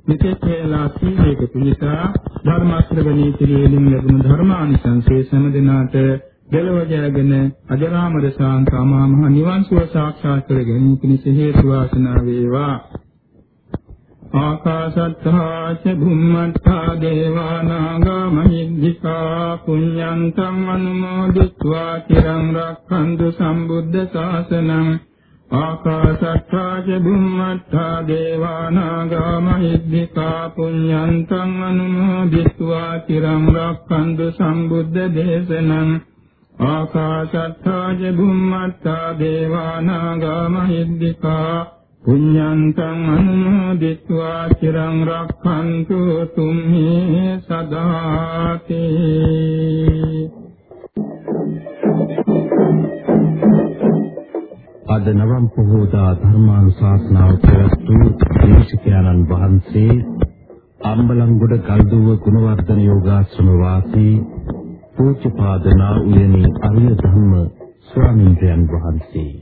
මෙතෙක් වේලා සීලේක පිණිසා ධර්ම ශ්‍රවණී පිළිවෙලින් ලැබුණු ධර්මානිසංසය සමදෙනාට දෙලව ජයගෙන අජරාමර ශාන්ත අමා මහ නිවන් සුව සාක්ෂාත් කර ගැනීම පිණිස හේතු වාසනා වේවා. ආකාශත්තා ච භුම්මත්තා දේවානාගා මහිද්దికා පුඤ්ඤන්තං අනුමෝදිත්වා চিරං රක්ඛන්තු සම්බුද්ධ ශාසනං ආකාශත්තා ච භුම්මත්තා දේවානාගා මහිද්దికා පුඤ්ඤන්තං අනුමෝදිත්වා চিරං රක්ඛන්තු සම්බුද්ධ දේශනං ආකාශත්තා ච භුම්මත්තා දේවානාගා මහිද්దికා පුඤ්ඤන්තං අනුමෝදිත्वा චිරං රක්ඛන්තු තුම්හි සදාති. අද නවම් පොහෝදා ධර්මානුශාසනාව පැවැත්වූ දේශිකානන් වහන්සේ අම්බලන්ගොඩ ගල්දුව ගුණවර්ධන යෝගාශ්‍රම වාසී පූජ්‍යපාදනා උයනේ අරිය ධම්ම ස්වාමීන් වහන්සේ.